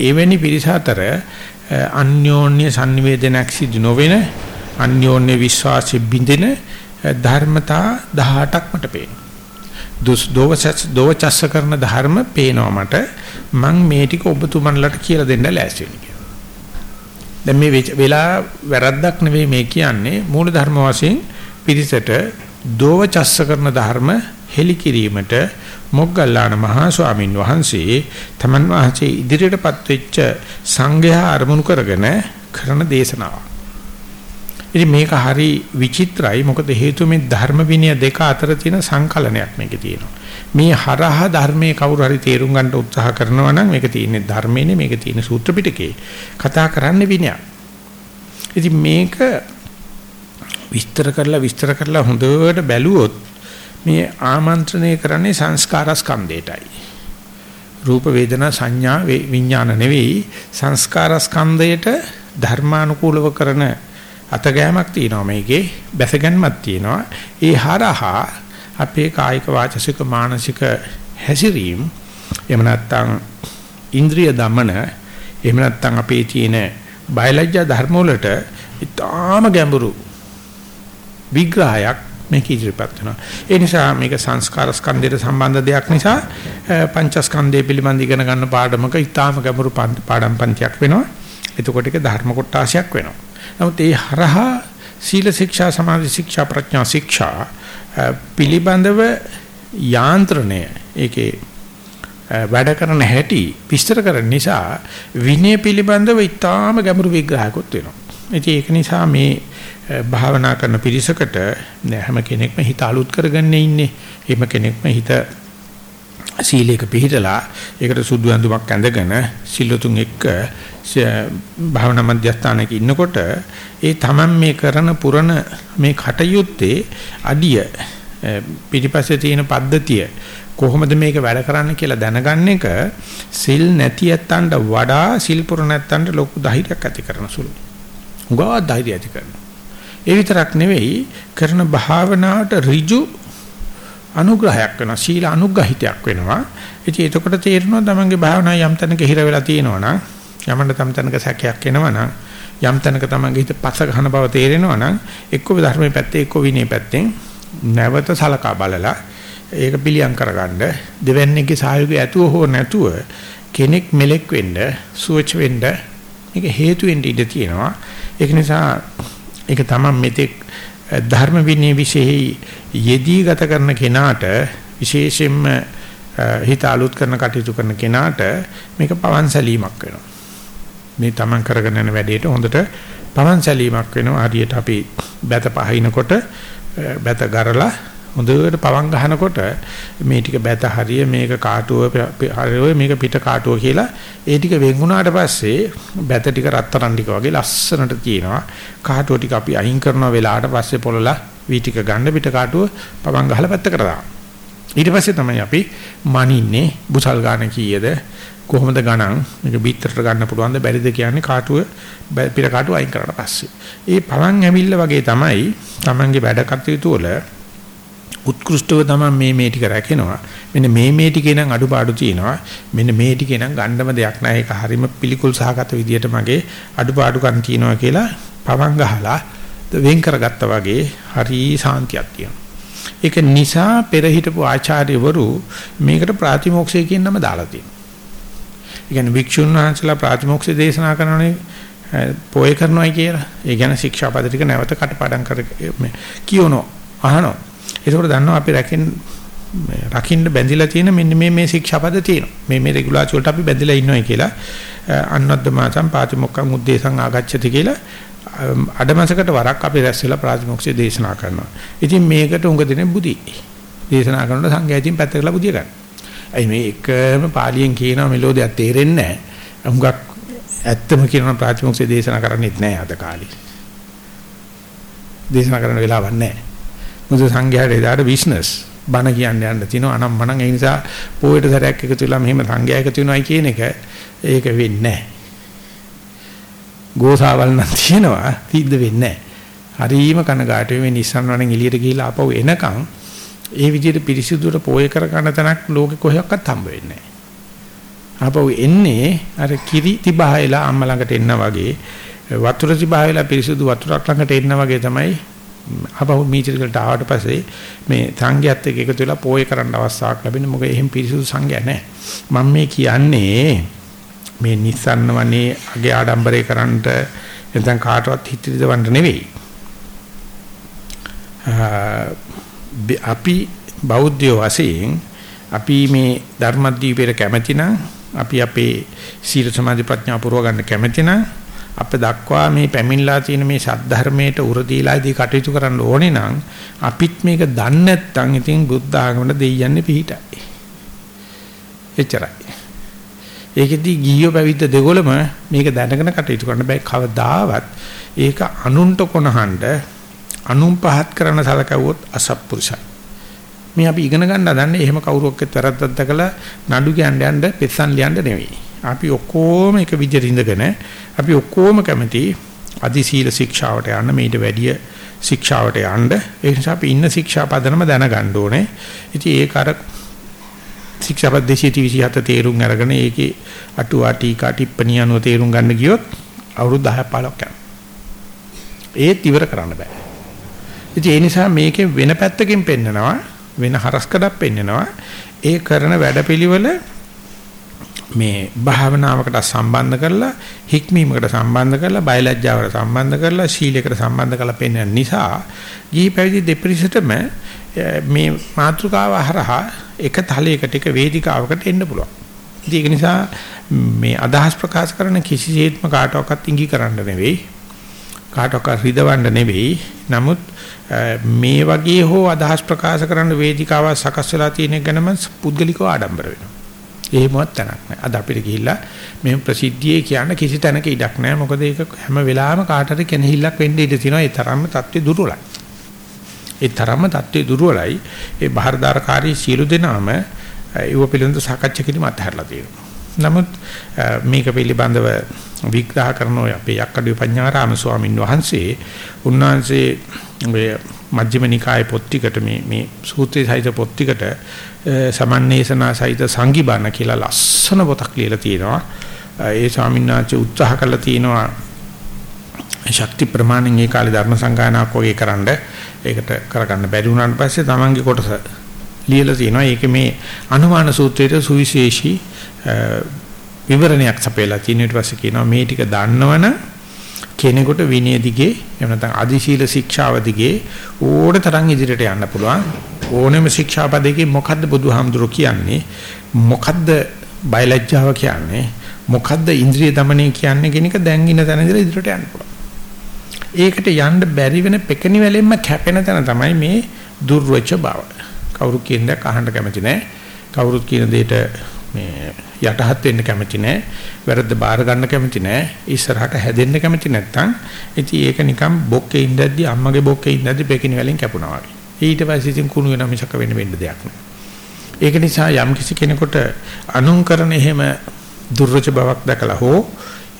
එවැනි පිරිස අතර අන්‍යෝන්‍ය sannivedanayak සිදු නොවන අන්‍යෝන්‍ය විශ්වාසෙ බින්දෙන ධර්මතා 18ක් මට පේනවා. දුස් දෝවචස් දෝවචස්ස කරන ධර්ම පේනවා මට. මම මේ ටික ඔබතුමන්ලට කියලා දෙන්න ලෑස්ති වෙන්නේ. දැන් මේ වෙලා වැරද්දක් නෙවෙයි මේ කියන්නේ මූල ධර්ම වශයෙන් පිරිසට දෝවචස්ස කරන ධර්ම හෙලි කිරීමට මොග්ගල්ලාන මහා ස්වාමින් වහන්සේ තමන් වහන්සේ ඉදිරියටපත් වෙච්ච සංඝයා අරමුණු කරගෙන කරන දේශනාවක්. ඉතින් මේක හරි විචිත්‍රයි මොකද හේතුව මේ ධර්ම විනය දෙක අතර තියෙන සංකලනයක් මේකේ තියෙනවා. මේ හරහා ධර්මයේ කවුරු හරි තේරුම් ගන්න උත්සාහ කරනවා නම් මේක තියෙන්නේ ධර්මයේනේ මේක තියෙන්නේ සූත්‍ර පිටකේ. කතා කරන්නේ විනයක්. ඉතින් මේක විස්තර කරලා විස්තර කරලා හොඳට බැලුවොත් මේ ආමන්ත්‍රණය කරන්නේ සංස්කාර ස්කන්ධයටයි. රූප වේදනා සංඥා විඥාන නෙවෙයි සංස්කාර ස්කන්ධයට ධර්මානුකූලව කරන අතගෑමක් තියෙනවා මේකේ බැසගැන්මක් තියෙනවා ඒ හරහා අපේ කායික වාචසික මානසික හැසිරීම එහෙම නැත්නම් ඉන්ද්‍රිය දමන එහෙම නැත්නම් අපේ තියෙන බයලජ්ජා ධර්ම වලට ඊටාම ගැඹුරු විග්‍රහයක් මේක ඉදිරිපත් වෙනවා. ඒ නිසා මේක සංස්කාර ස්කන්ධයට සම්බන්ධ දෙයක් නිසා පංචස්කන්ධය පිළිබඳ ඉගෙන ගන්න පාඩමක ඊටාම ගැඹුරු පාඩම් පන්තියක් වෙනවා. එතකොට ඒක ධර්ම කොටාශයක් වෙනවා. නමුත් ඒ හරහා සීල ශික්ෂා සමාධි ශික්ෂා ප්‍රඥා ශික්ෂා පිළිබඳව යාන්ත්‍රණය ඒකේ වැඩ කරන හැටි විස්තර කරන නිසා විනය පිළිබඳව ඊටාම ගැඹුරු විග්‍රහයක්ත් වෙනවා. ඉතින් ඒක නිසා මේ භාවනා කරන පිරිසකට හැම කෙනෙක්ම හිත අලුත් කරගන්න ඉන්නේ. එහෙම කෙනෙක්ම හිත සීලයක පිළිහිටලා ඒකට සුදු ඇඳුමක් ඇඳගෙන සිල්ලුතුන් එක්ක භාවනා මධ්‍යස්ථානයක ඉන්නකොට ඒ තමන් මේ කරන පුරන මේ කටයුත්තේ අඩිය පිටිපස්සේ තියෙන පද්ධතිය කොහොමද මේක වැඩ කරන්න කියලා දැනගන්න එක සිල් නැති ඇත්තන්ට වඩා සිල් පුර නැත්තන්ට ලොකු ධෛර්යයක් ඇති කරන සුළු. උගා ධෛර්යය ඇති කරනවා. ඒ විතරක් නෙවෙයි කරන භාවනාවට ඍජු අනුග්‍රහයක් වෙනවා සීල අනුග්‍රහිතයක් වෙනවා. ඉතින් එතකොට තේරෙනවා තමන්ගේ භාවනාව යම් තැනක හිර වෙලා තියෙනවා නම් යමන්න තම තැනක සැකයක් එනවා නම් යම් තැනක තමන්ගේ හිත පස ගන්න බව තේරෙනවා නම් එක්ක ධර්මයේ පැත්තේ එක්ක විනය පැත්තෙන් නැවත සලකා බලලා ඒක පිළියම් කරගන්න දෙවැන්නේගේ සහයෝගය ඇතුව හෝ නැතුව කෙනෙක් මෙලෙක් වෙන්න සුවච වෙන්න මේක හේතු වෙන්න ඉඩ තියෙනවා. ඒක නිසා ඒක තමයි මෙතෙක් ධර්ම විනය විශේෂයි යෙදී ගත කරන කෙනාට විශේෂයෙන්ම හිත අලුත් කරන කටයුතු කරන කෙනාට මේක පවන් සැලීමක් වෙනවා. මේ තමන් කරගෙන යන වැඩේට හොඳට පවන් සැලීමක් වෙනවා. හරියට අපි බැත පහිනකොට බැත ගරලා හොඳට පවන් ගහනකොට මේ ටික බැත හරිය මේක කාටුව හරිය මේක පිට කාටුව කියලා ඒ ටික වෙන් වුණාට පස්සේ බැත ටික රත්තරන් ටික වගේ ලස්සනට තියෙනවා. කාටුව ටික අපි අයින් කරන වෙලාවට පස්සේ පොළලා වී ටික ගන්න පිට කාටුව පවන් ගහලා පැත්තකට දානවා. ඊට පස්සේ තමයි අපි මනින්නේ බුසල් ගන්න කීයද කොහොමද ගණන් මේක බීතරට ගන්න පුළුවන්ද බැරිද කියන්නේ කාටුව පිට කාටුව අයින් කරලා පස්සේ. ඒ පවන් ඇවිල්ලා වගේ තමයි Tamange වැඩ කටයුතු වල උත්කෘෂ්ටව තමයි මේ මේ ටික රැකෙනවා. මෙන්න මේ මේ ටිකේ නම් අඩුපාඩු තියෙනවා. මෙන්න මේ ටිකේ නම් ගණ්ඩම දෙයක් නැහැ. ඒක හරීම පිළිකුල් සහගත විදියට මගේ අඩුපාඩුකම් තියෙනවා කියලා පවන් ගහලා වෙන් කරගත්තා වගේ හරි සාන්තියක් තියෙනවා. ඒක නිසා පෙර හිටපු ආචාර්යවරු මේකට ප්‍රාතිමෝක්ෂය කියන නම දාලා තියෙනවා. ඒ කියන්නේ වික්ෂුන් වහන්සේලා ප්‍රාතිමෝක්ෂය දේශනා කරනනේ පොය කරනවායි කියලා. ඒ කියන්නේ ශික්ෂාපද ටික නැවත කටපාඩම් කර කියනවා. අහනවා. ඒකෝට දන්නවා අපි රැකෙන් රකින්න බැඳිලා තියෙන මෙන්න මේ මේ ශික්ෂාපද තියෙනවා. මේ මේ රෙගුලාචි වලට අපි බැඳිලා ඉන්නවයි කියලා අන්නද්දමාසම් පාතිමොක්ඛං උද්දේශං ආගච්ඡති කියලා අඩමසකට වරක් අපි රැස් වෙලා ප්‍රාතිමොක්ෂය දේශනා කරනවා. ඉතින් මේකට උඟ දෙනේ බුදි. දේශනා කරනකොට සංඝයාතින් පැත්තකලා බුදිය ගන්න. අයි මේ එකම පාලියෙන් කියන මෙලෝදියක් තේරෙන්නේ නැහැ. උඟක් ඇත්තම කියන ප්‍රාතිමොක්ෂය දේශනා කරන්නේත් නැහැ අද කාලේ. දේශනා කරන්න වෙලාවක් නැහැ. මොකද සංඝයාට එදාට බිස්නස් බණ කියන්න යන්න තිනවා අනම් මනම් ඒ නිසා පොයට සැරයක් එකතු වෙලා මෙහෙම සංඝයා එකතු වෙනවයි කියන එක ඒක වෙන්නේ නැහැ. ගෝසාවල් නම් තියෙනවා සිද්ධ වෙන්නේ නැහැ. හරීම කනගාටුයි මේ Nissan වලින් එළියට ගිහිල්ලා ආපහු එනකන් ඒ විදිහට පිරිසිදුවට පෝය කර ගන්න තැනක් ලෝකෙ කොහෙවත් හම්බ වෙන්නේ නැහැ. ආපහු එන්නේ අර කිරි තිබහයලා අම්ම ළඟට එන්න වගේ වතුර තිබහයලා පිරිසිදු වතුරක් ළඟට එන්න වගේ තමයි ආපහු මීටරකට ආවට පස්සේ මේ සංඝයාත් එක්ක එකතු වෙලා පෝය කරන්න අවස්ථාවක් ලැබෙන්නේ මොකද එහෙම පිරිසිදු සංඝයා නැහැ. මම මේ කියන්නේ මේ නිස්සන්න වනේ අගේ ආඩම්බරේ කරන්නට නැත්නම් කාටවත් හිත රිදවන්න නෙවෙයි. අපි බෞද්ධයෝ වශයෙන් අපි මේ ධර්මදීපේට කැමැති නම් අපි අපේ සීල සමාධි ප්‍රඥා පුරව ගන්න කැමැති නම් අප දක්වා මේ පැමිණලා තියෙන මේ සද්ධර්මයට උරදීලාදී කටයුතු කරන්න ඕනේ නම් අපිත් මේක දන්නේ නැත්නම් ඉතින් බුද්ධ ආගමට දෙයියන්නේ පිහිටයි. එච්චරයි. ඒකෙදි ගියෝ පැවිද්ද දෙගොල්ලම මේක දැනගෙන කටයුතු කරන්න බෑ කවදාවත් ඒක අනුන්ට කොනහඬ අනුන් පහත් කරන සලකවුවොත් අසත්පුරුෂයි. මේ අපි ඉගෙන ගන්න හදන්නේ එහෙම කවුරුවක්වත් වැරද්දක් දැකලා නඩු කියන්න යන්න පෙස්සන් ලියන්න නෙවෙයි. අපි ඔක්කොම එක විදිහට ඉඳගෙන අපි ඔක්කොම කැමති අදි සීල ශික්ෂාවට යන්න මේට වැඩිය ශික්ෂාවට යන්න ඒ නිසා අපි ඉන්න ශික්ෂා පදනම දැනගන්න ඕනේ. ඉතින් ඒක අර ශික්ෂාපද 227 තේරුම් අරගෙන ඒකේ අටුවා ටීකා ටිප්පණිය අනුව තේරුම් ගන්න ගියොත් අවුරුදු 10 15ක් යනවා. ඒත් ඉවර කරන්න බෑ. ඉතින් ඒ නිසා මේකේ වෙන පැත්තකින් පෙන්නනවා වෙන හරස්කඩක් පෙන්නනවා ඒ කරන වැඩපිළිවෙල මේ භාවනාවකට සම්බන්ධ කරලා හික්මීමකට සම්බන්ධ කරලා බයලජ්ජාවට සම්බන්ධ කරලා සීලයකට සම්බන්ධ කරලා පෙන්වන නිසා ගිහි පැවිදි දෙපරිසටම මේ මාතෘකාව හරහා එක තලයකට එක වේදිකාවකට එන්න පුළුවන්. ඒක නිසා මේ අදහස් ප්‍රකාශ කරන කිසිසේත්ම කාටවත් ඉඟි කරන්න නෙවෙයි. කාටවත් රිදවන්න නෙවෙයි. නමුත් මේ වගේ හෝ අදහස් ප්‍රකාශ කරන්න වේදිකාවක් සකස් වෙලා තියෙන ගැනම පුද්ගලිකව ආඩම්බර වෙනවා. එහෙමවත් තැනක් නැහැ. අද අපිට ගිහිල්ලා මේ ප්‍රසිද්ධියේ කියන කිසි තැනක ඉඩක් නැහැ. මොකද ඒක හැම වෙලාවෙම කාටද කෙනෙහිල්ලක් වෙන්න ඉඩ තියෙනවා. ඒ තරම්ම தත්ත්වය දුර්වලයි. ඒ තරම්ම தත්ත්වය දුර්වලයි. ඒ බාහිරදාරකාරී සියලු දෙනාම ඒව පිළිබඳව සාකච්ඡා කිරීම අත්හැරලා තියෙනවා. නමුත් මේක පිළිබඳව විග්‍රහ කරන ඔය අපේ යක්කඩුවේ පඤ්ඤාරාම ස්වාමින් වහන්සේ උන්වහන්සේ ඔය මජ්ක්‍ධිම නිකායේ පොත් ටිකට මේ මේ සූත්‍රයේ සහිත පොත් ටිකට සමන්නේසනා සහිත සංගිබණ කියලා ලස්සන පොතක් ලියලා තියෙනවා. ඒ ස්වාමීන් වහන්සේ උත්සාහ කළා තියෙනවා ශක්ති ප්‍රමාණෙන් ඒ කාලේ ධර්ම සංගායනාවක් වගේ කරන්න ඒකට කරගන්න බැරි වුණාට පස්සේ තමන්ගේ කොටස ලියලා තියෙනවා. ඒක මේ අනුමාන සූත්‍රයේ සුවිශේෂී විවරණයක් සපයලා තියෙන ඊට පස්සේ කියනවා මේ ටික දන්නවනම් කෙනෙකුට විනය දිගේ එහෙම නැත්නම් අධිශීල ශික්ෂාව දිගේ ඕන තරම් ඉදිරියට යන්න පුළුවන්. ඕනෙම ශික්ෂාපදයකින් මොකද්ද බුදුහාමුදුරු කියන්නේ? මොකද්ද බයලජ්ජාව කියන්නේ? මොකද්ද ඉන්ද්‍රිය দমনය කියන්නේ කියන එක දැන් ඉන්න තැන ඉඳලා ඉදිරියට යන්න පුළුවන්. ඒකට යන්න බැරි වෙන පෙකණි වැලෙන්න කැපෙන තැන තමයි මේ දුර්වච බව. කවුරු කියන දේ අහන්න කැමති නැහැ කවුරුත් කියන දෙයට මේ යටහත් වෙන්න කැමති නැහැ. වැරද්ද බාර ගන්න කැමති නැහැ. ඉස්සරහට හැදෙන්න කැමති නැත්නම් ඉතින් ඒක නිකන් බොක්කේ ඉඳද්දි අම්මගේ බොක්කේ ඉඳද්දි පෙකිනි වලින් කැපුණා වගේ. ඊට පස්සේ ඉතින් කුණු වෙන මිසක වෙන්න වෙන්න දෙයක් නෑ. ඒක නිසා යම් කිසි කෙනෙකුට අනුන් කරන එහෙම දුර්වච බවක් දැකලා හෝ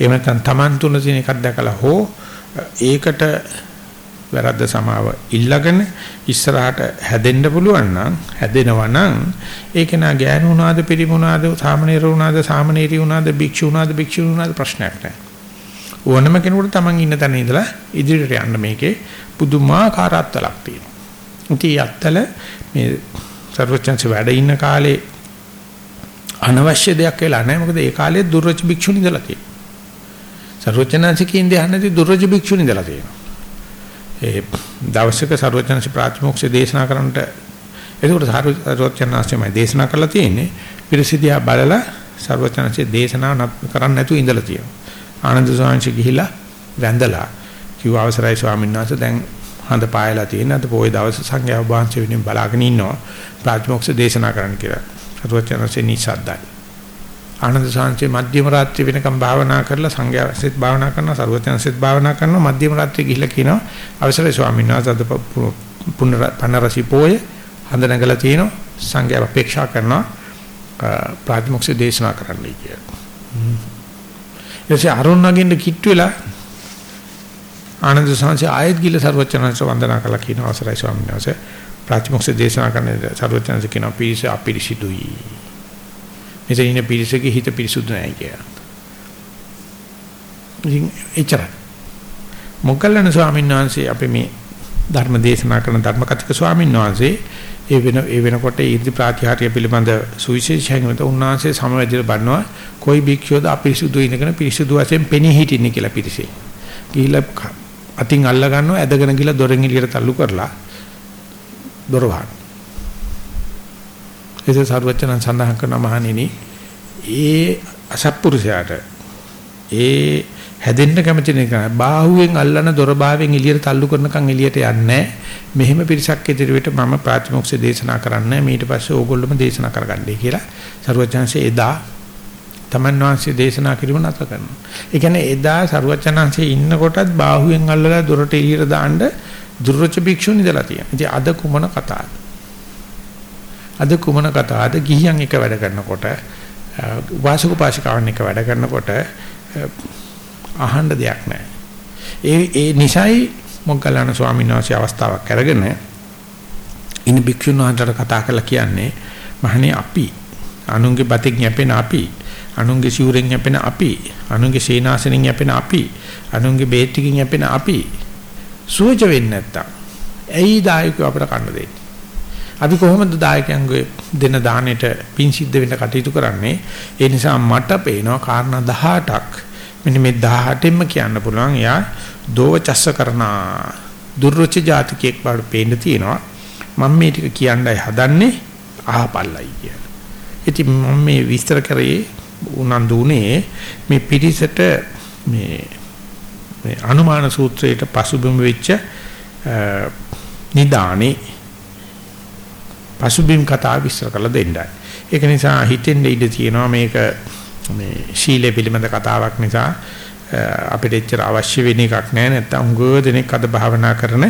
එහෙම නැත්නම් Taman තුන තියෙන එකක් දැකලා හෝ ඒකට වැරද්ද සමාව ඉල්ලගෙන ඉස්සරහට හැදෙන්න පුළුවන් නම් හැදෙනවා නම් ඒක නා ගෑනු වුණාද පිරිමුණාද සාමනීර වුණාද සාමනීරි වුණාද භික්ෂු වුණාද භික්ෂු වුණාද ප්‍රශ්නයක් නැහැ ඕනම කෙනෙකුට Taman ඉන්න තැන ඉඳලා ඉදිරියට යන්න මේකේ පුදුමාකාර අත්ලක් තියෙනවා. ඉතින් අත්තල මේ සර්වචන්ස වැඩ ඉන්න කාලේ අනවශ්‍ය දෙයක් වෙලා නැහැ මොකද ඒ කාලේ දුර්වච භික්ෂුනි ඉඳලා තියෙනවා. සර්වචනන්සිකින් දෙහන්නදී දුර්වච භික්ෂුනි ඉඳලා තියෙනවා. ඒ දවසක සරුවචනසි ප්‍රාතිමෝක්ෂය දේශනා කරන්නට එතකොට සරුවචනසි දේශනා කරලා තියෙන්නේ. පිරිසිදියා බලලා සරුවචනසි දේශනා කරන්න නැතුව ඉඳලා තියෙනවා. ආනන්ද සාංශ ගිහිලා වැඳලා කිව්ව අවසරයි ස්වාමීන් වහන්සේ දැන් හඳ පායලා තියෙන අද පොයේ දවස් සංඝයා වහන්සේ වෙනුවෙන් බලාගෙන ඉන්නවා. ප්‍රාතිමෝක්ෂ දේශනා කරන්න කියලා. සරුවචනසි නිසද්දයි ආනන්ද සාංශේ මධ්‍යම රාත්‍රිය වෙනකම් භාවනා කරලා සංඝයා සෙත් භාවනා කරනවා සර්වඥන් සෙත් භාවනා කරනවා. මධ්‍යම රාත්‍රිය ගිහිල්ලා කියනවා අවසරයි ස්වාමීන් වහන්සේ අද පුණ්‍ය පනරසි පොය හඳ නැගලා තිනවා සංඝයා අපේක්ෂා කරනවා ප්‍රාතිමොක්ෂ දේශනා කරන්නයි කියලා. ඊටසේ අරුණ නගින්න කිට්ටු වෙලා ආනන්ද සාංශේ ආයත් ගිහිල්ලා සර්වඥන්ස වන්දනා කළා කියන අවසරයි ස්වාමීන් වහන්සේ. ප්‍රාතිමොක්ෂ දේශනා කරන සර්වඥන්ස කියනවා පිරිස අපිරිසිදුයි. මෙතන ඉන්න පිරිසගේ හිත පිරිසුදු නැහැ කියලා. ඉතින් එච්චරයි. මොග්ගල්ලාන ස්වාමීන් වහන්සේ අපි මේ ධර්ම දේශනා කරන ධර්මකතික ස්වාමීන් වහන්සේ ඒ වෙන ඒ වෙනකොට ඊර්ති ප්‍රාතිහාර්ය පිළිබඳ සුවිශේෂයෙන් උත උන්වහන්සේ සමවැදිර බන්නවා કોઈ භික්ෂුවද අපිරිසුදු ඉනගෙන පිරිසුදු වශයෙන් පෙනී හිටින්නේ කියලා පිරිසේ. ගිහිල්ලා අතින් අල්ල ගන්නවා ඇදගෙන ගිහලා දොරෙන් එළියට තල්ලු කරලා දොර වහන. ඒක සරුවචනන් සඳහන් කරන මහණෙනි ඒ අසත්පුරුෂයාට ඒ හැදෙන්න කැමති නේ බාහුවෙන් අල්ලන දොර බාවෙන් එළියට තල්ලු කරනකන් එළියට යන්නේ මෙහෙම පිරිසක් ඉදිරියට මම ප්‍රාතිමොක්ෂ දේශනා කරන්න ඊට පස්සේ ඕගොල්ලෝම දේශනා කරගන්නයි කියලා සරුවචනන්සේ එදා තමන් වහන්සේ දේශනා කිරීම නැත කරනවා. ඒ කියන්නේ එදා සරුවචනන්සේ ඉන්නකොටත් බාහුවෙන් අල්ලලා දොරට එළියට දාන්න දුර්වච භික්ෂුන් ඉඳලා තියෙනවා. ඉතින් අද කුමන කතාවද? අද කුමන කතාවද? ගිහියන් එක වැඩ කරනකොට වාසක පාසිකාවන් එක වැඩ කරනකොට අහන්න දෙයක් නැහැ. ඒ ඒ නිසයි මොග්ගලණ ස්වාමීන් වහන්සේ අවස්ථාවක් අරගෙන ඉන් භික්ෂුන් වහන්සේට කතා කරලා කියන්නේ මහණේ අපි අනුන්ගේ බතෙන් යැපෙන අපි අනුන්ගේ සිවුරෙන් යැපෙන අපි අනුන්ගේ සීනාසනෙන් යැපෙන අපි අනුන්ගේ බේත් ටිකෙන් යැපෙන අපි සුවච වෙන්නේ නැත්තම් ඇයි දායකයෝ අපිට කන්න දෙන්නේ අපි කොහොමද දායකයන්ගේ දෙන දාණයට පින් සිද්ධ වෙන්න කටයුතු කරන්නේ? ඒ නිසා මට පේනවා කාරණා 18ක් මෙන්න මේ 18ෙම කියන්න පුළුවන් එයා දෝවචස්ස කරනා දුර්රුචි ජාතිකයෙක් බවට පේන්න තියෙනවා. මම මේ ටික කියන්නයි හදන්නේ අහපල්ලයි කියලා. ඉතින් මම මේ විස්තර කරේ උනන්දුනේ මේ පිටිසට මේ මේ අනුමාන සූත්‍රයට පසුබිම් වෙච්ච නිදානේ පසුබිම් කතා විස්තර කරලා දෙන්නයි. ඒක නිසා හිතෙන්න ඉඩ තියෙනවා මේක මේ ශීලයේ පිළිබඳ කතාවක් නිසා අපිට එච්චර අවශ්‍ය වෙන එකක් නෑ නැත්තම් උගව දෙනෙක් අද භාවනා කරන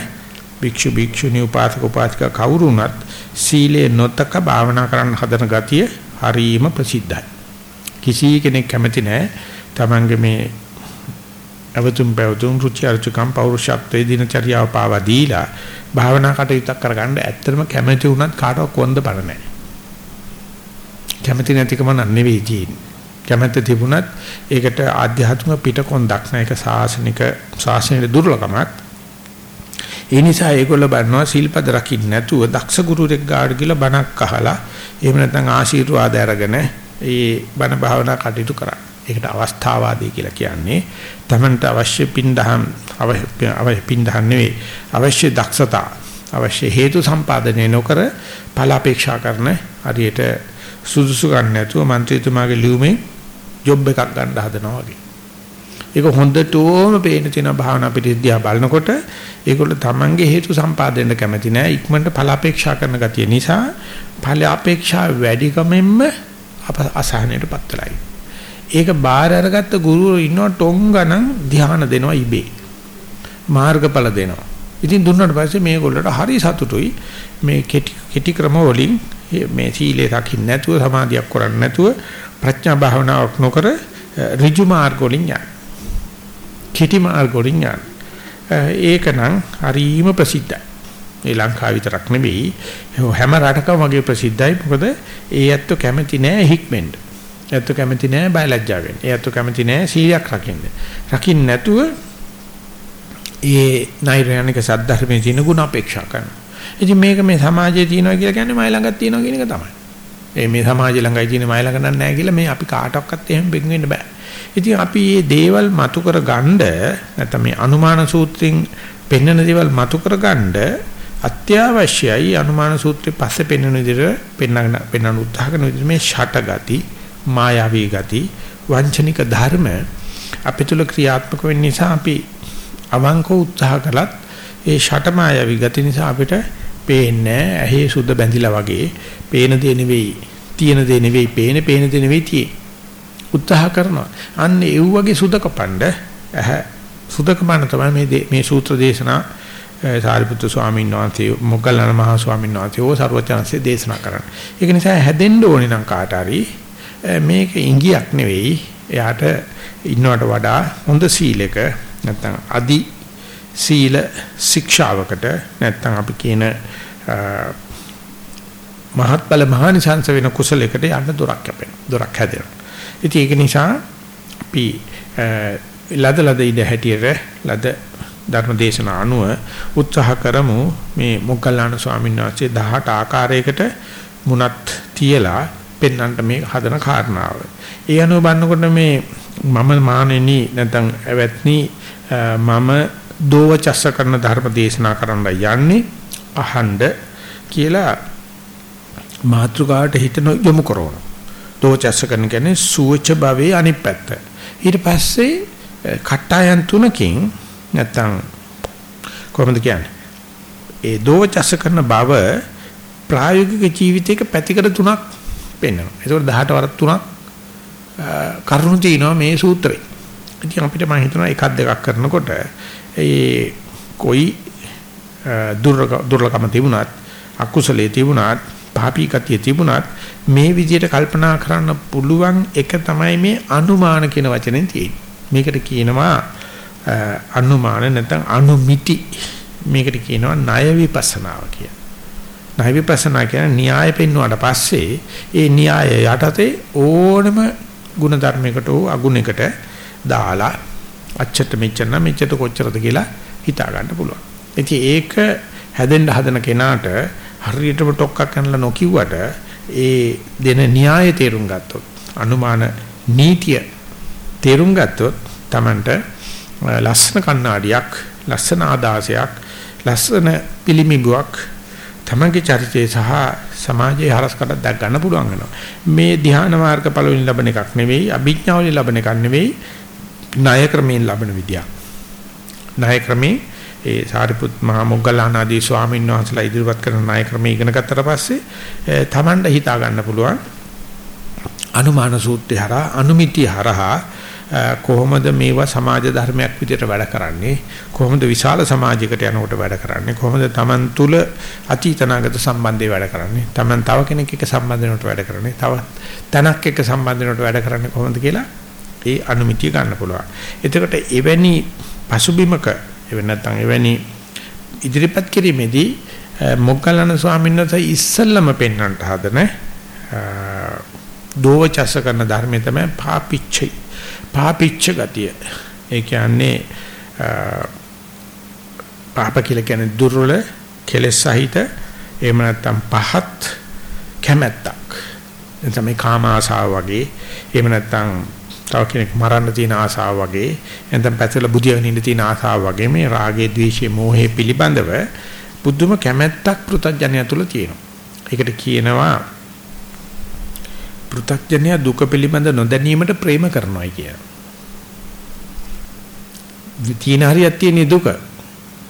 භික්ෂු භික්ෂුණී උපාසක උපාසිකා කවුරු වුණත් සීලේ නොතක භාවනා කරන්න හදන ගතිය හරීම ප්‍රසිද්ධයි. කිසි කෙනෙක් කැමති නෑ Tamange මේ අවතුම් බවතුම් රුචි අරුචිකම් පෞරුෂත්වයේ දිනචරියාව පාවා දීලා භාවනා කටයුත්තක් කරගන්න ඇත්තටම කැමති වුණත් කාටවත් කොන්ද බල නැහැ. කැමති නැතිකම නෙවෙයි තියෙන්නේ. කැමැත්ත තිබුණත් ඒකට ආධ්‍යාත්මික පිටකොන්දක් නැහැ. ඒක සාසනික සාසනයේ දුර්ලභමක්. ඒ නිසා ඒගොල්ලෝ බannවා සීල්පද රකින්න නැතුව දක්ෂ ගුරුරෙක් ගාඩ ගිහලා බණක් අහලා එහෙම නැත්නම් ආශිර්වාද අරගෙන ඒ බණ භාවනා කටයුතු කරා. ඒකට අවස්ථාවාදී කියලා කියන්නේ තමන්ට අවශ්‍ය පින්දහම් අවශ්‍ය පින්දහම් නෙවෙයි අවශ්‍ය දක්ෂතා අවශ්‍ය හේතු සම්පාදනය නොකර ඵල අපේක්ෂා කරන හරියට සුදුසු ගන්න නැතුව മന്ത്രിතුමාගේ ලියුමෙන් ජොබ් එකක් ගන්න හදනවා වගේ. ඒක හොඳටම පේන තියෙන භාවනා පිටිද්දියා බලනකොට ඒගොල්ලෝ තමන්ගේ හේතු සම්පාදනයට කැමති නැහැ ඉක්මනට ඵල අපේක්ෂා කරන ගතිය නිසා ඵල අපේක්ෂා වැඩිකමෙන්ම අප අසහනයටපත් වෙලා ඉන්නේ. ඒක බාහිර අරගත්ත ගුරුවරු ඉන්නවා ටොං ගණන් ධ්‍යාන දෙනවා ඉබේ. මාර්ගඵල දෙනවා. ඉතින් දුන්නාට පස්සේ මේගොල්ලන්ට හරි සතුටුයි මේ කෙටි කෙටි ක්‍රම වලින් මේ සීලේ රකින්න නැතුව සමාධියක් කරන්නේ නැතුව ප්‍රඥා භාවනාවක් නොකර ඍජු මාර්ග වලින් යන. කෙටි මාර්ග වලින් යන. ඒකනම් හරිම ප්‍රසිද්ධයි. මේ ලංකාව විතරක් නෙවෙයි හැම රටකම වගේ ප්‍රසිද්ධයි. මොකද ඒ ඇත්ත කැමති නෑ හික්මෙන්ද. ඇත්ත කැමති නෑ බයලජ්ජා වෙන්න. ඒ ඇත්ත කැමති නෑ සීලයක් රකින්න. රකින්න නැතුව ඒ නෛර්යානික සද්ධර්මයේ තියෙන ගුණ අපේක්ෂා කරනවා. ඉතින් මේක මේ සමාජයේ තියෙනවා කියලා කියන්නේ මයි ළඟත් තියෙනවා කියන එක තමයි. ඒ මේ සමාජය ළඟයි තියෙන මයි ළඟ නැහැ කියලා මේ අපි කාටවත් එහෙම බෙන් වෙන්න බෑ. ඉතින් අපි මේ දේවල් මතු කර ගන්න නැත්නම් මේ අනුමාන සූත්‍රයෙන් පෙන්වන දේවල් මතු කර ගන්න අත්‍යවශ්‍යයි අනුමාන සූත්‍රයේ පස්සේ පෙන්වන විදිහට පෙන්වන්න පෙන්වන්න උත්සාහ කරන විදිහට මේ ෂටගති මායාවී ගති වංචනික ධර්ම අපි තුල ක්‍රියාත්මක වෙන්න නිසා අපි අවංකව උත්සාහ කළත් ඒ ෂට මායාවී ගති නිසා අපිට පේන්නේ ඇහි සුද්ධ බැඳිලා වගේ. පේන දේ නෙවෙයි තියෙන දේ නෙවෙයි පේන පේන දේ නෙවෙයි tie උත්සාහ කරනවා. අන්න ඒ වගේ සුදකපණ්ඩ ඇහ සුදකමන තමයි මේ මේ සූත්‍ර දේශනා සාරිපුත්තු ස්වාමීන් වහන්සේ මොග්ගල්ලාන මහ ස්වාමීන් වහන්සේ ඕ ਸਰවචනසේ දේශනා කරන්නේ. ඒක නිසා හැදෙන්න ඕනේ නම් කාට හරි මේක ඉංගියක් නෙවෙයි. එයාට ඉන්නවට වඩා හොඳ සීලයක නැත්නම් අදි සීල ශික්ෂාවකට නැත්නම් අපි කියන මහත්ඵල මහානිසංස වෙන කුසලයකට යන්න දොරක් කැපෙන. දොරක් හැදෙනවා. ඉතින් ඒක නිසා අපි ලද ලද ඉඳ හැටියට ලද ධර්ම දේශනා අනුව උත්සාහ කරමු මේ මොග්ගල්ලාන ස්වාමීන් වහන්සේ 18 ආකාරයකට මුණත් තියලා පෙන්වන්නට මේ හදන කාරණාව. ඒ අනුව බලනකොට මේ මම මානෙනි නැත්නම් ඇවැත්නි මම දෝවචස්ස කරන ධර්ම දේශනා කරන්න යන්නේ අහඬ කියලා මාත්‍රකාට හිත යොමු කරනවා. දෝවචස්ස කරන කියන්නේ සුවච භවයේ අනිත් පැත්ත. ඊට පස්සේ කට්ටයන් තුනකින් නැත්තම් කොහොමද කියන්නේ? ඒ දෝවචස්ස කරන බව ප්‍රායෝගික ජීවිතයක පැතිකඩ තුනක් පෙන්වනවා. ඒකෝට 18 වරක් තුනක් කරුණු තියෙනවා මේ සූත්‍රේ. ඉතින් අපිට මම හිතනවා එකක් දෙකක් කරනකොට ඒ કોઈ දුර්ලකම තිබුණත් අකුසලයේ තිබුණත් පාපී කතිය තිබුණත් මේ විදිහට කල්පනා කරන්න පුළුවන් එක තමයි මේ අනුමාන කියන වචනෙන් තියෙන්නේ. මේකට කියනවා අනුමාන නැත්නම් අනුමිති මේකට කියනවා ණය විපස්සනාව කියලා. ණය විපස්සනා කියන්නේ න්‍යාය පෙන්වුවාට පස්සේ ඒ න්‍යාය යටතේ ඕනම ಗುಣ ධර්මයකට හෝ අගුණයකට දාලා අච්චට මෙච්චර නම් මෙච්චර කොච්චරද කියලා හිතා ගන්න පුළුවන්. ඉතින් ඒක හැදෙන්න හදන කෙනාට හරියටම ටොක්ක්ක් කරලා නොකියුවට ඒ දෙන න්‍යාය තේරුම් ගත්තොත් අනුමාන නීතිය තේරුම් ගත්තොත් Tamanට ලස්සන කණ්ණාඩියක් ලස්සන ආදාසයක් ලස්සන පිළිමිබුවක් තමන්ගේ චරිතය සහ සමාජයේ හරස්කට දැක් ගන්න පුළුවන් වෙනවා. මේ ධ්‍යාන මාර්ග පළවෙනි ලබන එකක් නෙවෙයි, අභිඥාවලින් ලබන එකක් නෙවෙයි, ණය ක්‍රමයෙන් ලබන විදියක්. ණය ක්‍රමේ ඒ සාරිපුත් මහ මොග්ගල්ලාන ආදී ස්වාමීන් වහන්සේලා ඉදිරිපත් කරන ණය ක්‍රමය ඉගෙන ගත්තට පස්සේ තමන්ට හිතා ගන්න පුළුවන් අනුමාන සූත්‍රය හරහා අනුමිතිය හරහා කොහොමද මේවා සමාජ ධර්මයක් විදිහට වැඩ කරන්නේ? කොහොමද විශාල සමාජයකට යනකොට වැඩ කරන්නේ? කොහොමද Taman තුල අතීතනාගත සම්බන්ධය වැඩ කරන්නේ? Taman තව කෙනෙක් එක්ක සම්බන්ධ වෙනකොට වැඩ කරන්නේ? තව තැනක් එක්ක සම්බන්ධ වෙනකොට වැඩ කරන්නේ කොහොමද කියලා ඒ අනුමිතිය ගන්න පුළුවන්. එතකොට එවැනි පසුබිමක එවැනි නැත්නම් එවැනි ඉදිරිපත් කිරීමේදී මොග්ගලණ ස්වාමීන් වහන්සේ ඉස්සල්ලාම පෙන්වන්නට හදන දෝවචස කරන ධර්මය තමයි පාපිච්චයි. පාපිච්ච ගතිය. ඒ කියන්නේ පාප කියලා කියන්නේ දුර්වල කෙලෙස් සහිත එහෙම නැත්නම් පහත් කැමැත්තක්. එතන මේ කාම ආසාව වගේ එහෙම නැත්නම් තව කෙනෙක් මරන්න තියෙන ආසාව වගේ නැත්නම් පැතල බුදියාගෙන ඉන්න තියෙන ආසාව වගේ මේ රාගයේ ද්වේෂයේ මෝහයේ පිළිබඳව බුදුම කැමැත්තක් පෘථග්ජනය තුළ තියෙනවා. ඒකට කියනවා පෘථග්ජනය දුක පිළිබඳ නොදැනීමට ප්‍රේම කරනවා කියන. තියෙන හරියක් තියෙන දුක.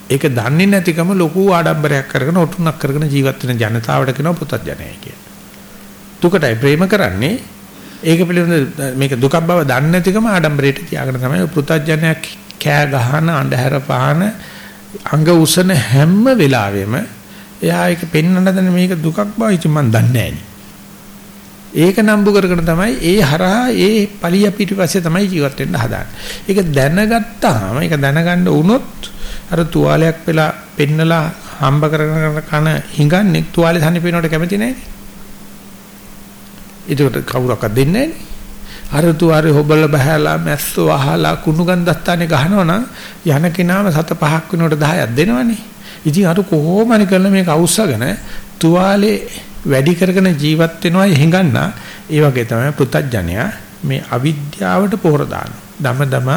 ඒක දන්නේ නැතිකම ලොකු ආඩම්බරයක් කරගෙන ඔටුනක් කරගෙන ජීවත් වෙන ජනතාවට කියනවා පෘථග්ජනයයි කියන. දුකටයි ප්‍රේම කරන්නේ ඒක පිළිබඳ මේක දුකක් බව දන්නේ නැතිකම ආඩම්බරයට තියාගෙන තමයි පෘථග්ජනයක් කෑ ගහන අන්ධහැර පහන අංග උසන හැම වෙලාවෙම එයා ඒක පෙන්වන්න දන්නේ මේක දුකක් බව ඉතින් මම දන්නේ නැහැ ඒක නම්බු කරගෙන තමයි ඒ හරහා ඒ පලිය පිටිපස්සේ තමයි ජීවත් වෙන්න හදාන්නේ. ඒක දැනගත්තාම ඒක දැනගන්න වුණොත් අර තුවාලයක් වෙලා පෙන්නලා හම්බ කරගෙන කන හිඟන්නේ තුවාලේ තනි පේනවට කැමති නැහැ. ඒකට කවුරක්වත් දෙන්නේ නැහැ. අර තුවාරේ හොබල බහැලා මැස්සෝ අහලා කුණු ගන්දස්තානේ ගහනවනම් යන කෙනාම සත පහක් වෙනකොට 10ක් දෙනවනේ. ඉතින් අර කොහොම හරි කරලා මේක අවුස්සගෙන තුවාලේ වැඩි කරගෙන ජීවත් වෙනවා හංගන්න ඒ වගේ තමයි පෘථජ්ජනයා මේ අවිද්‍යාවට පොහොර දානවා. දම දම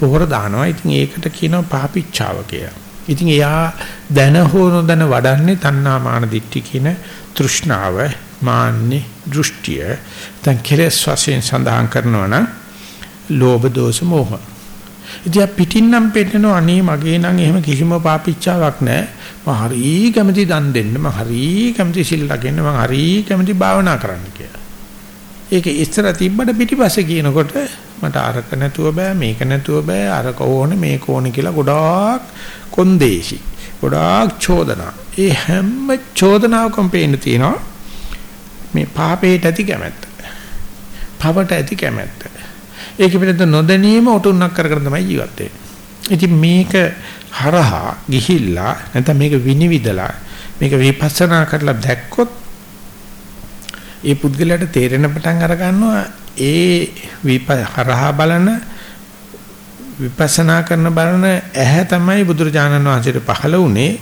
පොහොර දානවා. ඉතින් ඒකට කියනවා පාපිච්චාව කියලා. ඉතින් එයා දැන හෝ නොදැන වඩන්නේ තණ්හා මාන දිට්ඨි කියන තෘෂ්ණාව, මාන්නේ, දෘෂ්ටිය. දැන් කෙලස් වශයෙන් සඳහන් කරනවා නම් ලෝභ දෝෂ මෝහ. ඉතින් පිටින්නම් පෙන්නනවා අනේ මගේ නම් එහෙම කිසිම පාපිච්චාවක් නැහැ. මම හරි කැමති දන් දෙන්න මම හරි කැමති සිල් ලකින්න මම හරි කැමති භාවනා කරන්න කියලා. ඒක ඉස්සර තිබ්බට පිටිපස්සේ කියනකොට මට අරක නැතුව බෑ මේක නැතුව බෑ අරක ඕනේ මේක ඕනේ කියලා ගොඩාක් කොන්දේසි ගොඩාක් චෝදනා. ඒ හැම චෝදනාවකම පේන්න තියෙනවා මේ පාපේට ඇති කැමැත්ත පවට ඇති කැමැත්ත. ඒක පිළිබඳ නොදැනීම උතුණක් කරගෙන තමයි ජීවත් වෙන්නේ. ඉතින් මේක හරහා ගිහිල්ලා නැත්නම් මේක විනිවිදලා මේක විපස්සනා කරලා දැක්කොත් ඒ පුද්ගලයාට තේරෙන පටන් අර ගන්නවා ඒ හරහා බලන විපස්සනා කරන බලන ඇහැ තමයි බුදුරජාණන් වහන්සේට පහළ වුණේ.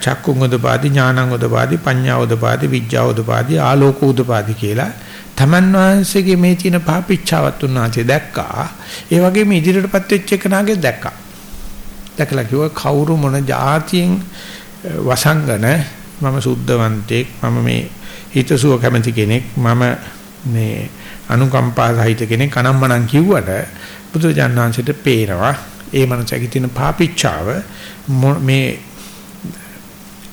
චක්කුං උදපාදි ඥානං උදපාදි පඤ්ඤා උදපාදි විඥා උදපාදි ආලෝක උදපාදි කියලා. තමන් වහන්සේගේ මේ තියෙන පාපිච්චාවත් උන්වහන්සේ දැක්කා. ඒ වගේම ඉදිරියටපත් වෙච්ච එකනාගේ දැක්කා. දැකලා කිව්වා කවුරු මොන જાතියෙන් වසංගන මම සුද්ධවන්තෙක් මම මේ හිතසුව කැමති කෙනෙක් මම මේ අනුකම්පා සහිත කෙනෙක් අනම්මනම් කිව්වට බුදුජානනාංශයට පේනවා ඒ මනසකේ තියෙන පාපිච්චාව මේ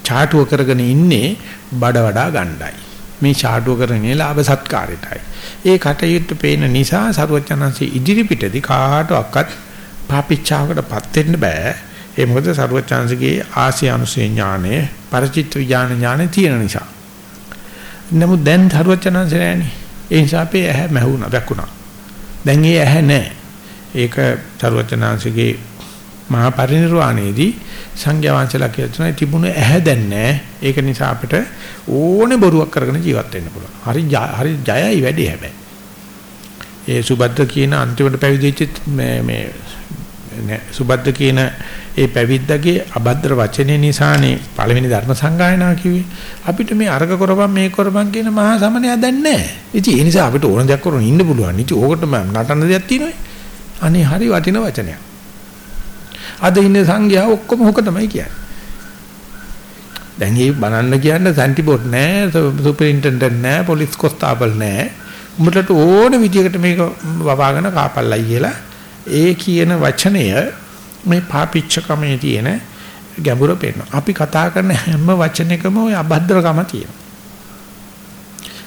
චාටුව කරගෙන ඉන්නේ බඩ වඩා ගණ්ඩායි. මේ චාටුව කරන්නේ ලාභ සත්කාරයටයි. ඒ කටයුත්ත පේන නිසා සරුවචනන්සේ ඉදිරි පිටදී කාටවත් පාපිච්චාවකටපත් වෙන්න බෑ. ඒ මොකද සරුවචනන්සේගේ ආසිය අනුසේ ඥානය පරිචිත්ත විඥාන ඥානය තියෙන නිසා. නමුත් දැන් සරුවචනන්සේ නෑනේ ඒ නිසා අපේ ඇහැ මැහුණා දැක්ුණා. දැන් ඒ ඇහැ නෑ. ඒක සරුවචනන්සේගේ මහා පරිනිර්වාණයේදී සංඝයා වහන්සේලා කියනවා තිබුණ ඇහැ දැන් නැහැ. ඒක නිසා අපිට ඕනේ බොරුවක් කරගෙන ජීවත් වෙන්න පුළුවන්. හරි හරි ජයයි වැඩි හැබැයි. ඒ සුබද්ද කියන අන්තිමට පැවිදිච්ච මේ මේ සුබද්ද කියන ඒ පැවිද්දගේ අබද්ද්‍ර වචනේ නිසානේ පළවෙනි ධර්ම සංගායනා කිව්වේ. අපිට මේ අර්ග කරපම් මේ කරපම් කියන මහා සමනය දැන් නැහැ. ඉතින් ඒ නිසා අපිට ඕන දෙයක් කරගෙන ඉන්න පුළුවන්. ඉතින් ඕකට නටන්න දෙයක් තියෙනවනේ. අනේ හරි වටින වචනයක්. අද ඉන්න සංඝයා ඔක්කොම හොක තමයි කියන්නේ. දැන් මේ බනන්න කියන්න සැන්ටිබෝඩ් නෑ, සුපරින්ටෙන්ඩන්ට් නෑ, පොලිස් කොස්තාබල් නෑ. උඹට ඕන විදියකට මේක වවාගෙන කාපල්ලයි කියලා ඒ කියන වචනය මේ පාපිච්චකමේ තියෙන ගැඹුර පේනවා. අපි කතා කරන හැම වචනයකම ওই අභද්‍රකම තියෙනවා.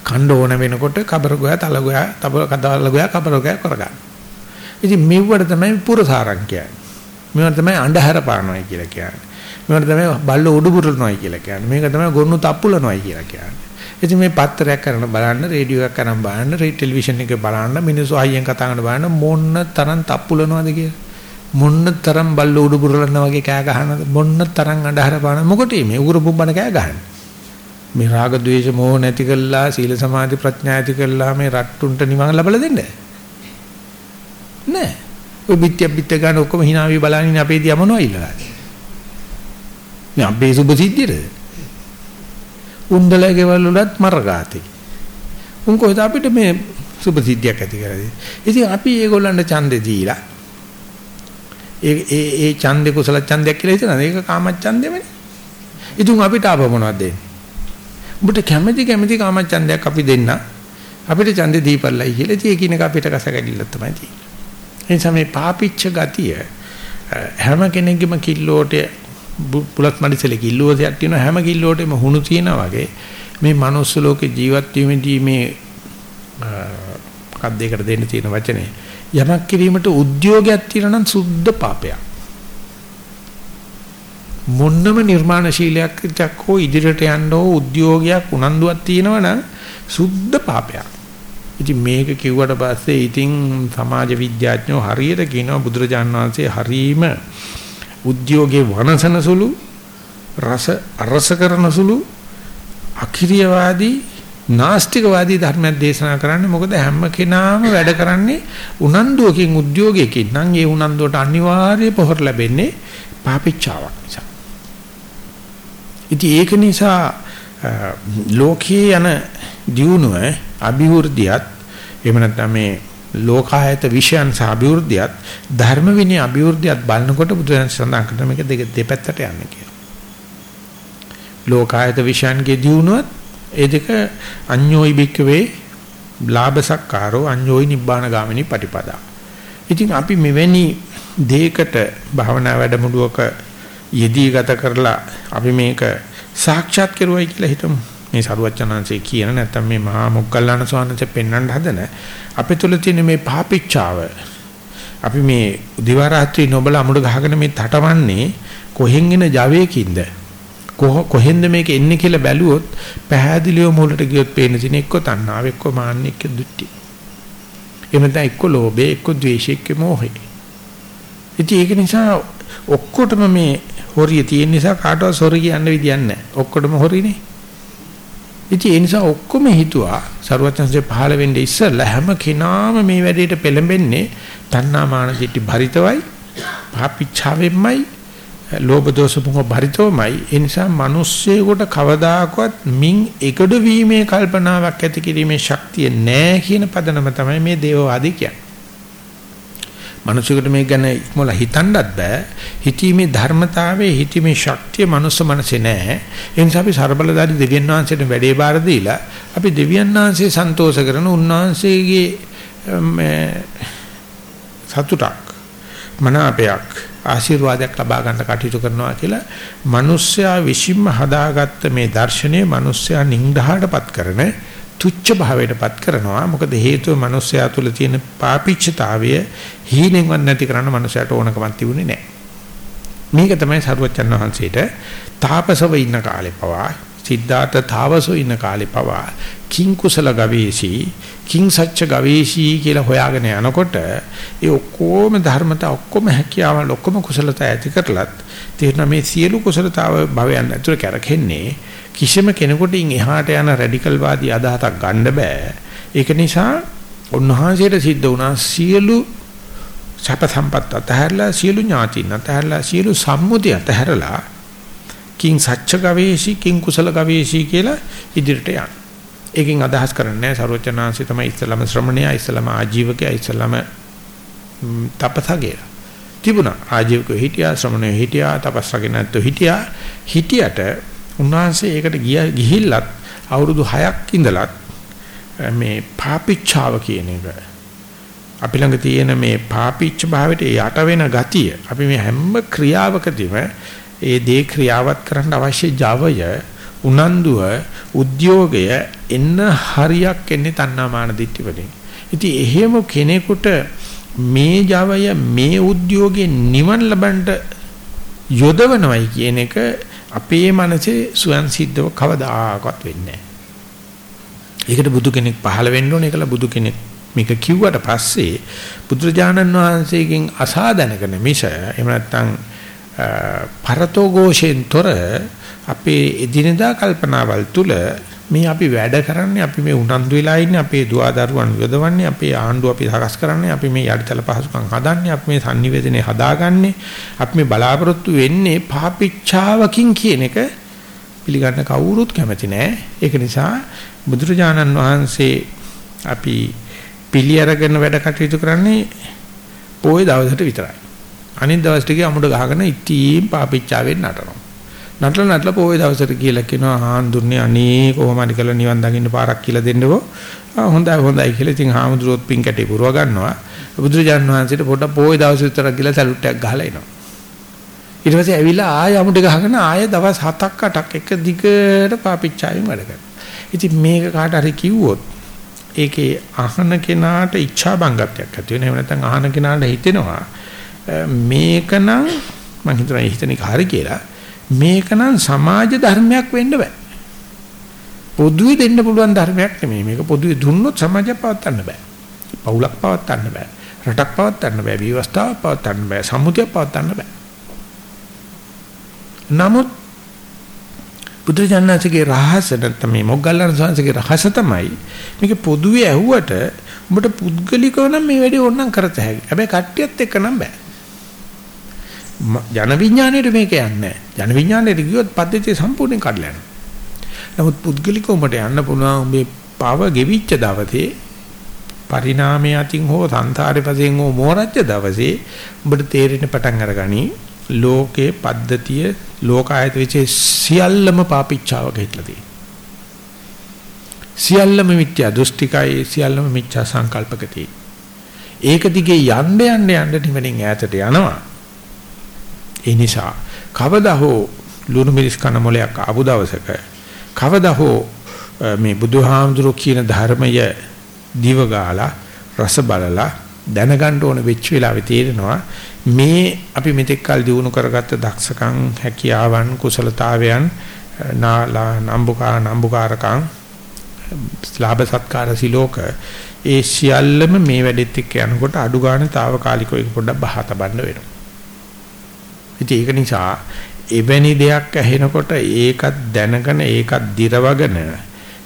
කණ්ඩ ඕන වෙනකොට කබර ගෝයා තල ගෝයා තබ කදාල ගෝයා කබර ගෝයා කරගන්න. ඉතින් මෙව්වට තමයි පුරසාරං කියන්නේ. මේවට තමයි අන්ධහර පානවයි කියලා කියන්නේ. මේවට තමයි බල්ල උඩු පුරනවයි කියලා කියන්නේ. මේක තමයි ගොන්නු තප්පුලනවයි කියලා කියන්නේ. ඉතින් මේ පත්තරයක් කරන බලන්න, රේඩියෝ එකක් කරන් බලන්න, ටෙලිවිෂන් එක බලන්න, මිනිස්සු අයියෙන් කතා කරන බලන්න මොන්න තරම් තප්පුලනවද කියලා. මොන්න තරම් බල්ල උඩු පුරලනවා වගේ කෑ ගහනද මොන්න තරම් අන්ධහර පාන මොකටද මේ උගුර බුම්බන කෑ ගහන්නේ. මේ රාග ద్వේෂ මොහ නැති කළා, සීල සමාධි ප්‍රඥා ඇති කළා මේ රට්ටුන්ට නිවන් ලැබලා දෙන්නේ. නෑ. ඔය පිටිය පිට ගන්න ඔක්කොම hina වී බලන්නේ අපේ දිහා මොනවද ඉල්ලලා. මේ අපේ සුබ සිද්ධියද? උන්දලගේ ගෙවල් වලත් මරගාතේ. උන් කොහෙද අපිට මේ සුබ සිද්ධියක් ඇති කරන්නේ. ඉතින් අපි ඒගොල්ලන්ට ඡන්දේ දීලා ඒ ඒ ඒ ඡන්දේ කුසල ඡන්දයක් කියලා හිතනවා. ඒක කාම ඡන්දෙමනේ. ඉතින් අපිට ආප මොනවද දෙන්නේ? උඹට කැමැති කැමැති කාම ඡන්දයක් අපි දෙන්න. අපිට ඡන්දේ දීපල්ලයි කියලා. ඉතින් ඒ කියන එක අපිට කස කැඩිල්ල තමයි තියෙන්නේ. එනිසා මේ පාපිච්ච ගතිය හැම කෙනෙක්ගේම කිල්ලෝට පුලත් මඩිසලේ කිල්ලෝසයක් තියෙනවා හැම කිල්ලෝටෙම හුණු තියෙනවා වගේ මේ manuss ලෝකේ ජීවත් වීමේදී මේ මොකක්ද ඒකට දෙන්න තියෙන වචනේ? යමක් කිරීමට උද්‍යෝගයක් තියෙනවා නම් සුද්ධ පාපයක්. මොන්නම නිර්මාණශීලයක් හෝ ඉදිරියට යන්න හෝ උද්‍යෝගයක් උනන්දුවක් තියෙනවා නම් සුද්ධ පාපයක්. ඉතින් මේක කිව්වට පස්සේ ඉතින් සමාජ විද්‍යාඥයෝ හරියට කියනවා බුදුරජාන් වහන්සේ හරීම උද්‍යෝගේ වනසන සුළු රස අරස කරන සුළු අකිරියවාදී නාස්තිකවාදී ධර්මයක් දේශනා කරන්නේ මොකද හැම කෙනාම වැඩ කරන්නේ උනන්දුවකින් උද්‍යෝගයකින් නම් ඒ උනන්දුවට අනිවාර්ය පොහොර ලැබෙන්නේ පාපිච්චාවක් නිසා. ඉතින් ඒක නිසා ලෝකයේ යන දියුණුව අභිවෘද්ධියත් එහෙම නැත්නම් මේ ලෝකායත විෂයන් සහ අභිවෘද්ධියත් ධර්ම විනය අභිවෘද්ධියත් බලනකොට බුදුන් සඳහන් කරන මේක දෙක දෙපැත්තට යන්නේ කියලා. ලෝකායත විෂයන්ගේ දියුණුවත් ඒ දෙක අඤ්ඤෝයි බික්කවේ ලාභසක්කාරෝ අඤ්ඤෝයි නිබ්බාන ගාමිනී පටිපදා. ඉතින් අපි මෙවැනි දෙයකට භාවනා වැඩමුළුවක යෙදී ගත කරලා අපි මේක සාක්ෂාත් කරුවයි කියලා හිතමු. මේ සරුවචනාංශේ කියන නැත්නම් මේ මහා මොග්ගල්ලාන ස්වාමීන්සේ පෙන්වන්න හදන අපේ තුල තියෙන මේ පාපිච්චාව අපි මේ දිවා රාත්‍රී නොබල අමුඩ ගහගෙන මේ තටවන්නේ කොහෙන් එන ජවයකින්ද කොහෙන්ද මේක එන්නේ කියලා බැලුවොත් පැහැදිලිව මුලට ගියොත් පේන තියෙන එක්ක තණ්හාව එක්ක මාන්න එක්ක දුට්ටි එහෙම නැත්නම් එක්ක ලෝභය එක්ක ද්වේෂය එක්ක මෝහය ඉතින් ඒක නිසා ඔක්කොටම මේ හොරිය තියෙන නිසා කාටවත් හොරි කියන්න විදියක් නැහැ. ඔක්කොටම හොරිනේ. ඉතින් ඒ නිසා ඔක්කොම හිතුවා ਸਰවඥන්සේ පහළ වෙන්නේ ඉස්සෙල්ලා හැම කෙනාම මේ වැඩේට පෙළඹෙන්නේ තණ්හා මාන දිටි භරිතවයි, පාපිච්ඡාවෙම්මයි, ලෝභ දෝෂ මොහ භරිතවමයි. ඒ නිසා මිනිස්සෙකුට කවදාකවත් මින් එකඩ වීමේ කල්පනාවක් ඇති කිරීමේ ශක්තිය නැහැ කියන පදනම තමයි මේ දේවවාදී කියන්නේ. මනුස්සයෙකුට මේක ගැන ඉක්මවල හිතන්නත් බෑ. හිතීමේ ධර්මතාවයේ හිතීමේ ශක්තිය මනුස්ස මනසේ නෑ. ඒ නිසා අපි ਸਰබලදාරි දෙවියන් වහන්සේට වැඩේ බාර දීලා අපි දෙවියන් වහන්සේ සන්තෝෂ කරන උන්වහන්සේගේ සතුටක් මනාපයක් ආශිර්වාදයක් ලබා ගන්න කටයුතු කරනවා කියලා මිනිස්සයා විසින්ම හදාගත්ත මේ දර්ශනය මිනිස්සයා නිඳහටපත් කරන තුච්ච භාවයටපත් කරනවා. මොකද හේතුව මිනිස්යා තුළ තියෙන පාපිච්චතාවය හීනෙන්වත් නැති කරන්න මිනිසයාට ඕනකමක් තිබුණේ නැහැ. මේක තමයි සරුවච්චන් වහන්සේට තාපසව ඉන්න කාලේ පවා සිද්ධාර්ථ තාවසෝ ඉන්න කාලේ පවා කිං කුසල ගවේෂී කිං සච්ච ගවේෂී කියලා හොයාගෙන යනකොට ඒ ඔක්කොම ධර්මතා ඔක්කොම හැකියාවල් ඔක්කොම කුසලතා ඇති කරලත් තේරෙන මේ සියලු කුසලතාව භවයන් ඇතුළේ කරකෙන්නේ කිසිම කෙනෙකුට එහාට යන රැඩිකල් වාදී අදහසක් ගන්න බෑ. ඒක නිසා උන්වහන්සේට සිද්ධ වුණා සියලු සැප සම්පත් අතහැරලා සියලු ඥාතින් අතහැරලා සියලු සම්මුති අතහැරලා කිං සච්ච ගවේෂි කිං කුසල ගවේෂි කියලා ඉදිරියට යන්න. ඒකෙන් අදහස් කරන්නේ සර්වචනාංශي තමයි ඉස්ලාම ශ්‍රමණයා ඉස්ලාම ආජීවකයා ඉස්ලාම තපසගේ. තිබුණා ආජීවකෝ හිටියා ශ්‍රමණයෝ හිටියා තපස්රගේ නැත්තෝ හිටියා හිටියට උන්වහන්සේ ඒකට ගිහිල්ලත් අවුරුදු 6ක් ඉඳලත් මේ පාපිච්චාව කියන එක අපි ළඟ තියෙන මේ පාපිච්ච භාවයට යට වෙන ගතිය අපි මේ හැම ක්‍රියාවකදීම ඒ දේ ක්‍රියාවත් කරන්න අවශ්‍ය ජවය උනන්දුව උද්‍යෝගය එන්න හරියක් එන්නේ තණ්හාමාන දිට්ඨි වලින්. ඉතින් එහෙම කෙනෙකුට මේ ජවය මේ උද්‍යෝගේ නිවන් ලබන්න යොදවනවයි කියන එක අපේ මනසේ සුවන් සිද්ධව කවදාකවත් වෙන්නේ නැහැ. ඒකට බුදු කෙනෙක් පහළ වෙන්න ඕනේ කියලා බුදු කෙනෙක් මේක කිව්වට පස්සේ බුදුරජාණන් වහන්සේගෙන් අසා දැනගෙන මිස එහෙම නැත්නම් පරතෝ ഘോഷෙන් තොර අපේ එදිනදා කල්පනාවල් තුල මේ අපි වැඩ කරන්නේ අපි මේ උනන්දු වෙලා ඉන්නේ අපේ දුවදරුවන් යොදවන්නේ අපේ ආණ්ඩුව අපි සකස් කරන්නේ අපි මේ යටිතල පහසුකම් හදන්නේ අපි මේ sannivedanaye හදාගන්නේ අපි මේ බලාපොරොත්තු වෙන්නේ පාපිච්චාවකින් කියන එක පිළිගන්න කවුරුත් කැමති නෑ. ඒක නිසා බුදුරජාණන් වහන්සේ අපි පිළි අරගෙන වැඩ කටයුතු කරන්නේ පොයේ දවසට විතරයි. අනිත් දවස් ටිකේ අමුඩ ගහගෙන ඉතින් පාපිච්චාවෙන් නටනවා. නටල නටල පොයේ දවසට කියලා කියනවා හාමුදුරනේ අනේ කොහොම හරි කරලා නිවන් දකින්න පාරක් කියලා දෙන්නකෝ හොඳයි හොඳයි කියලා ඉතින් හාමුදුරුවොත් පින් කැටේ පුරව ගන්නවා බුදුරජාන් වහන්සේට පොඩ පොයේ දවස් විතරක් ගිහලා සැලුට්ටයක් ගහලා එනවා ඊට පස්සේ ඇවිල්ලා ආය අමුඩ ගහගෙන ආය දවස් 7ක් 8ක් එක දිගට පාපිච්චාවෙන් වැඩ කරනවා ඉතින් මේක කාට හරි කිව්වොත් ඒකේ අහන කෙනාට ઈચ્છා බංගත්වයක් ඇති වෙනවා එහෙම නැත්නම් අහන කෙනාට හිතෙනවා මේකනම් මම හිතනවා හිතන එක හරි කියලා මේකනම් සමාජ ධර්මයක් වෙන්න බෑ. පොදුවේ දෙන්න පුළුවන් ධර්මයක් නෙමෙයි. මේක පොදුවේ දුන්නොත් සමාජයක් පවත්වන්න බෑ. පවුලක් පවත්වන්න බෑ. රටක් පවත්වන්න බෑ. විවස්ථාවක් පවත්වන්න බෑ. සම්මුතියක් පවත්වන්න බෑ. නමුත් බුදුජානනාථගේ රහස නැත්නම් මේ මොග්ගල්ලාන සංසගේ රහස තමයි මේක පොදුවේ ඇහුවට උඹට පුද්ගලිකව නම් මේ වැඩේ ඕනනම් කරත හැකියි. හැබැයි කට්ටියත් එක්ක නම් බෑ. ජන විඥාණයට මේක යන්නේ නැහැ. ජන විඥාණයට ගියොත් පද්ධතිය සම්පූර්ණයෙන් කඩලා යනවා. නමුත් පුද්ගලිකව උඹට යන්න පුළුවන් උඹේ පව ගෙවිච්ච දවසේ පරිණාමය අතින් හෝ සංසාරේ පසෙන් හෝ මෝරච්ච දවසේ උඹට තේරෙන පටන් අරගනි ලෝකේ පද්ධතිය ලෝකායත විචේ සියල්ලම පාපිච්චාවක හිටලා තියෙනවා. සියල්ලම මිත්‍යා දෘෂ්ටිකයි සියල්ලම මිත්‍යා සංකල්පකදී. ඒක දිගේ යන්න යන්න යන්න නිවනින් ඈතට යනවා. ඒ නිසා කවදා හෝ ලුණු මිරිස් කන මොලයක් ආපු දවසක කවදා හෝ මේ බුදුහාමුදුරු කියන ධර්මය දිව ගාලා රස බලලා දැනගන්න ඕන වෙච්ච වෙලාවේ තේරෙනවා මේ අපි මෙතෙක් කල් දිනු කරගත්ත දක්ෂකම් හැකියාවන් කුසලතාවයන් නාලා නම්බුකා නම්බුකාරකම් ලාභ සත්කාර සිලෝක ඒ සියල්ලම මේ වැඩෙත් එක්ක යනකොට අඩු ගන්න తాවකාලිකව ඒක පොඩ්ඩක් බහ තබන්න වෙනවා. ඉතින් ඒක නිසා එවැනි දෙයක් ඇහෙනකොට ඒකත් දැනගෙන ඒකත් දිරවගෙන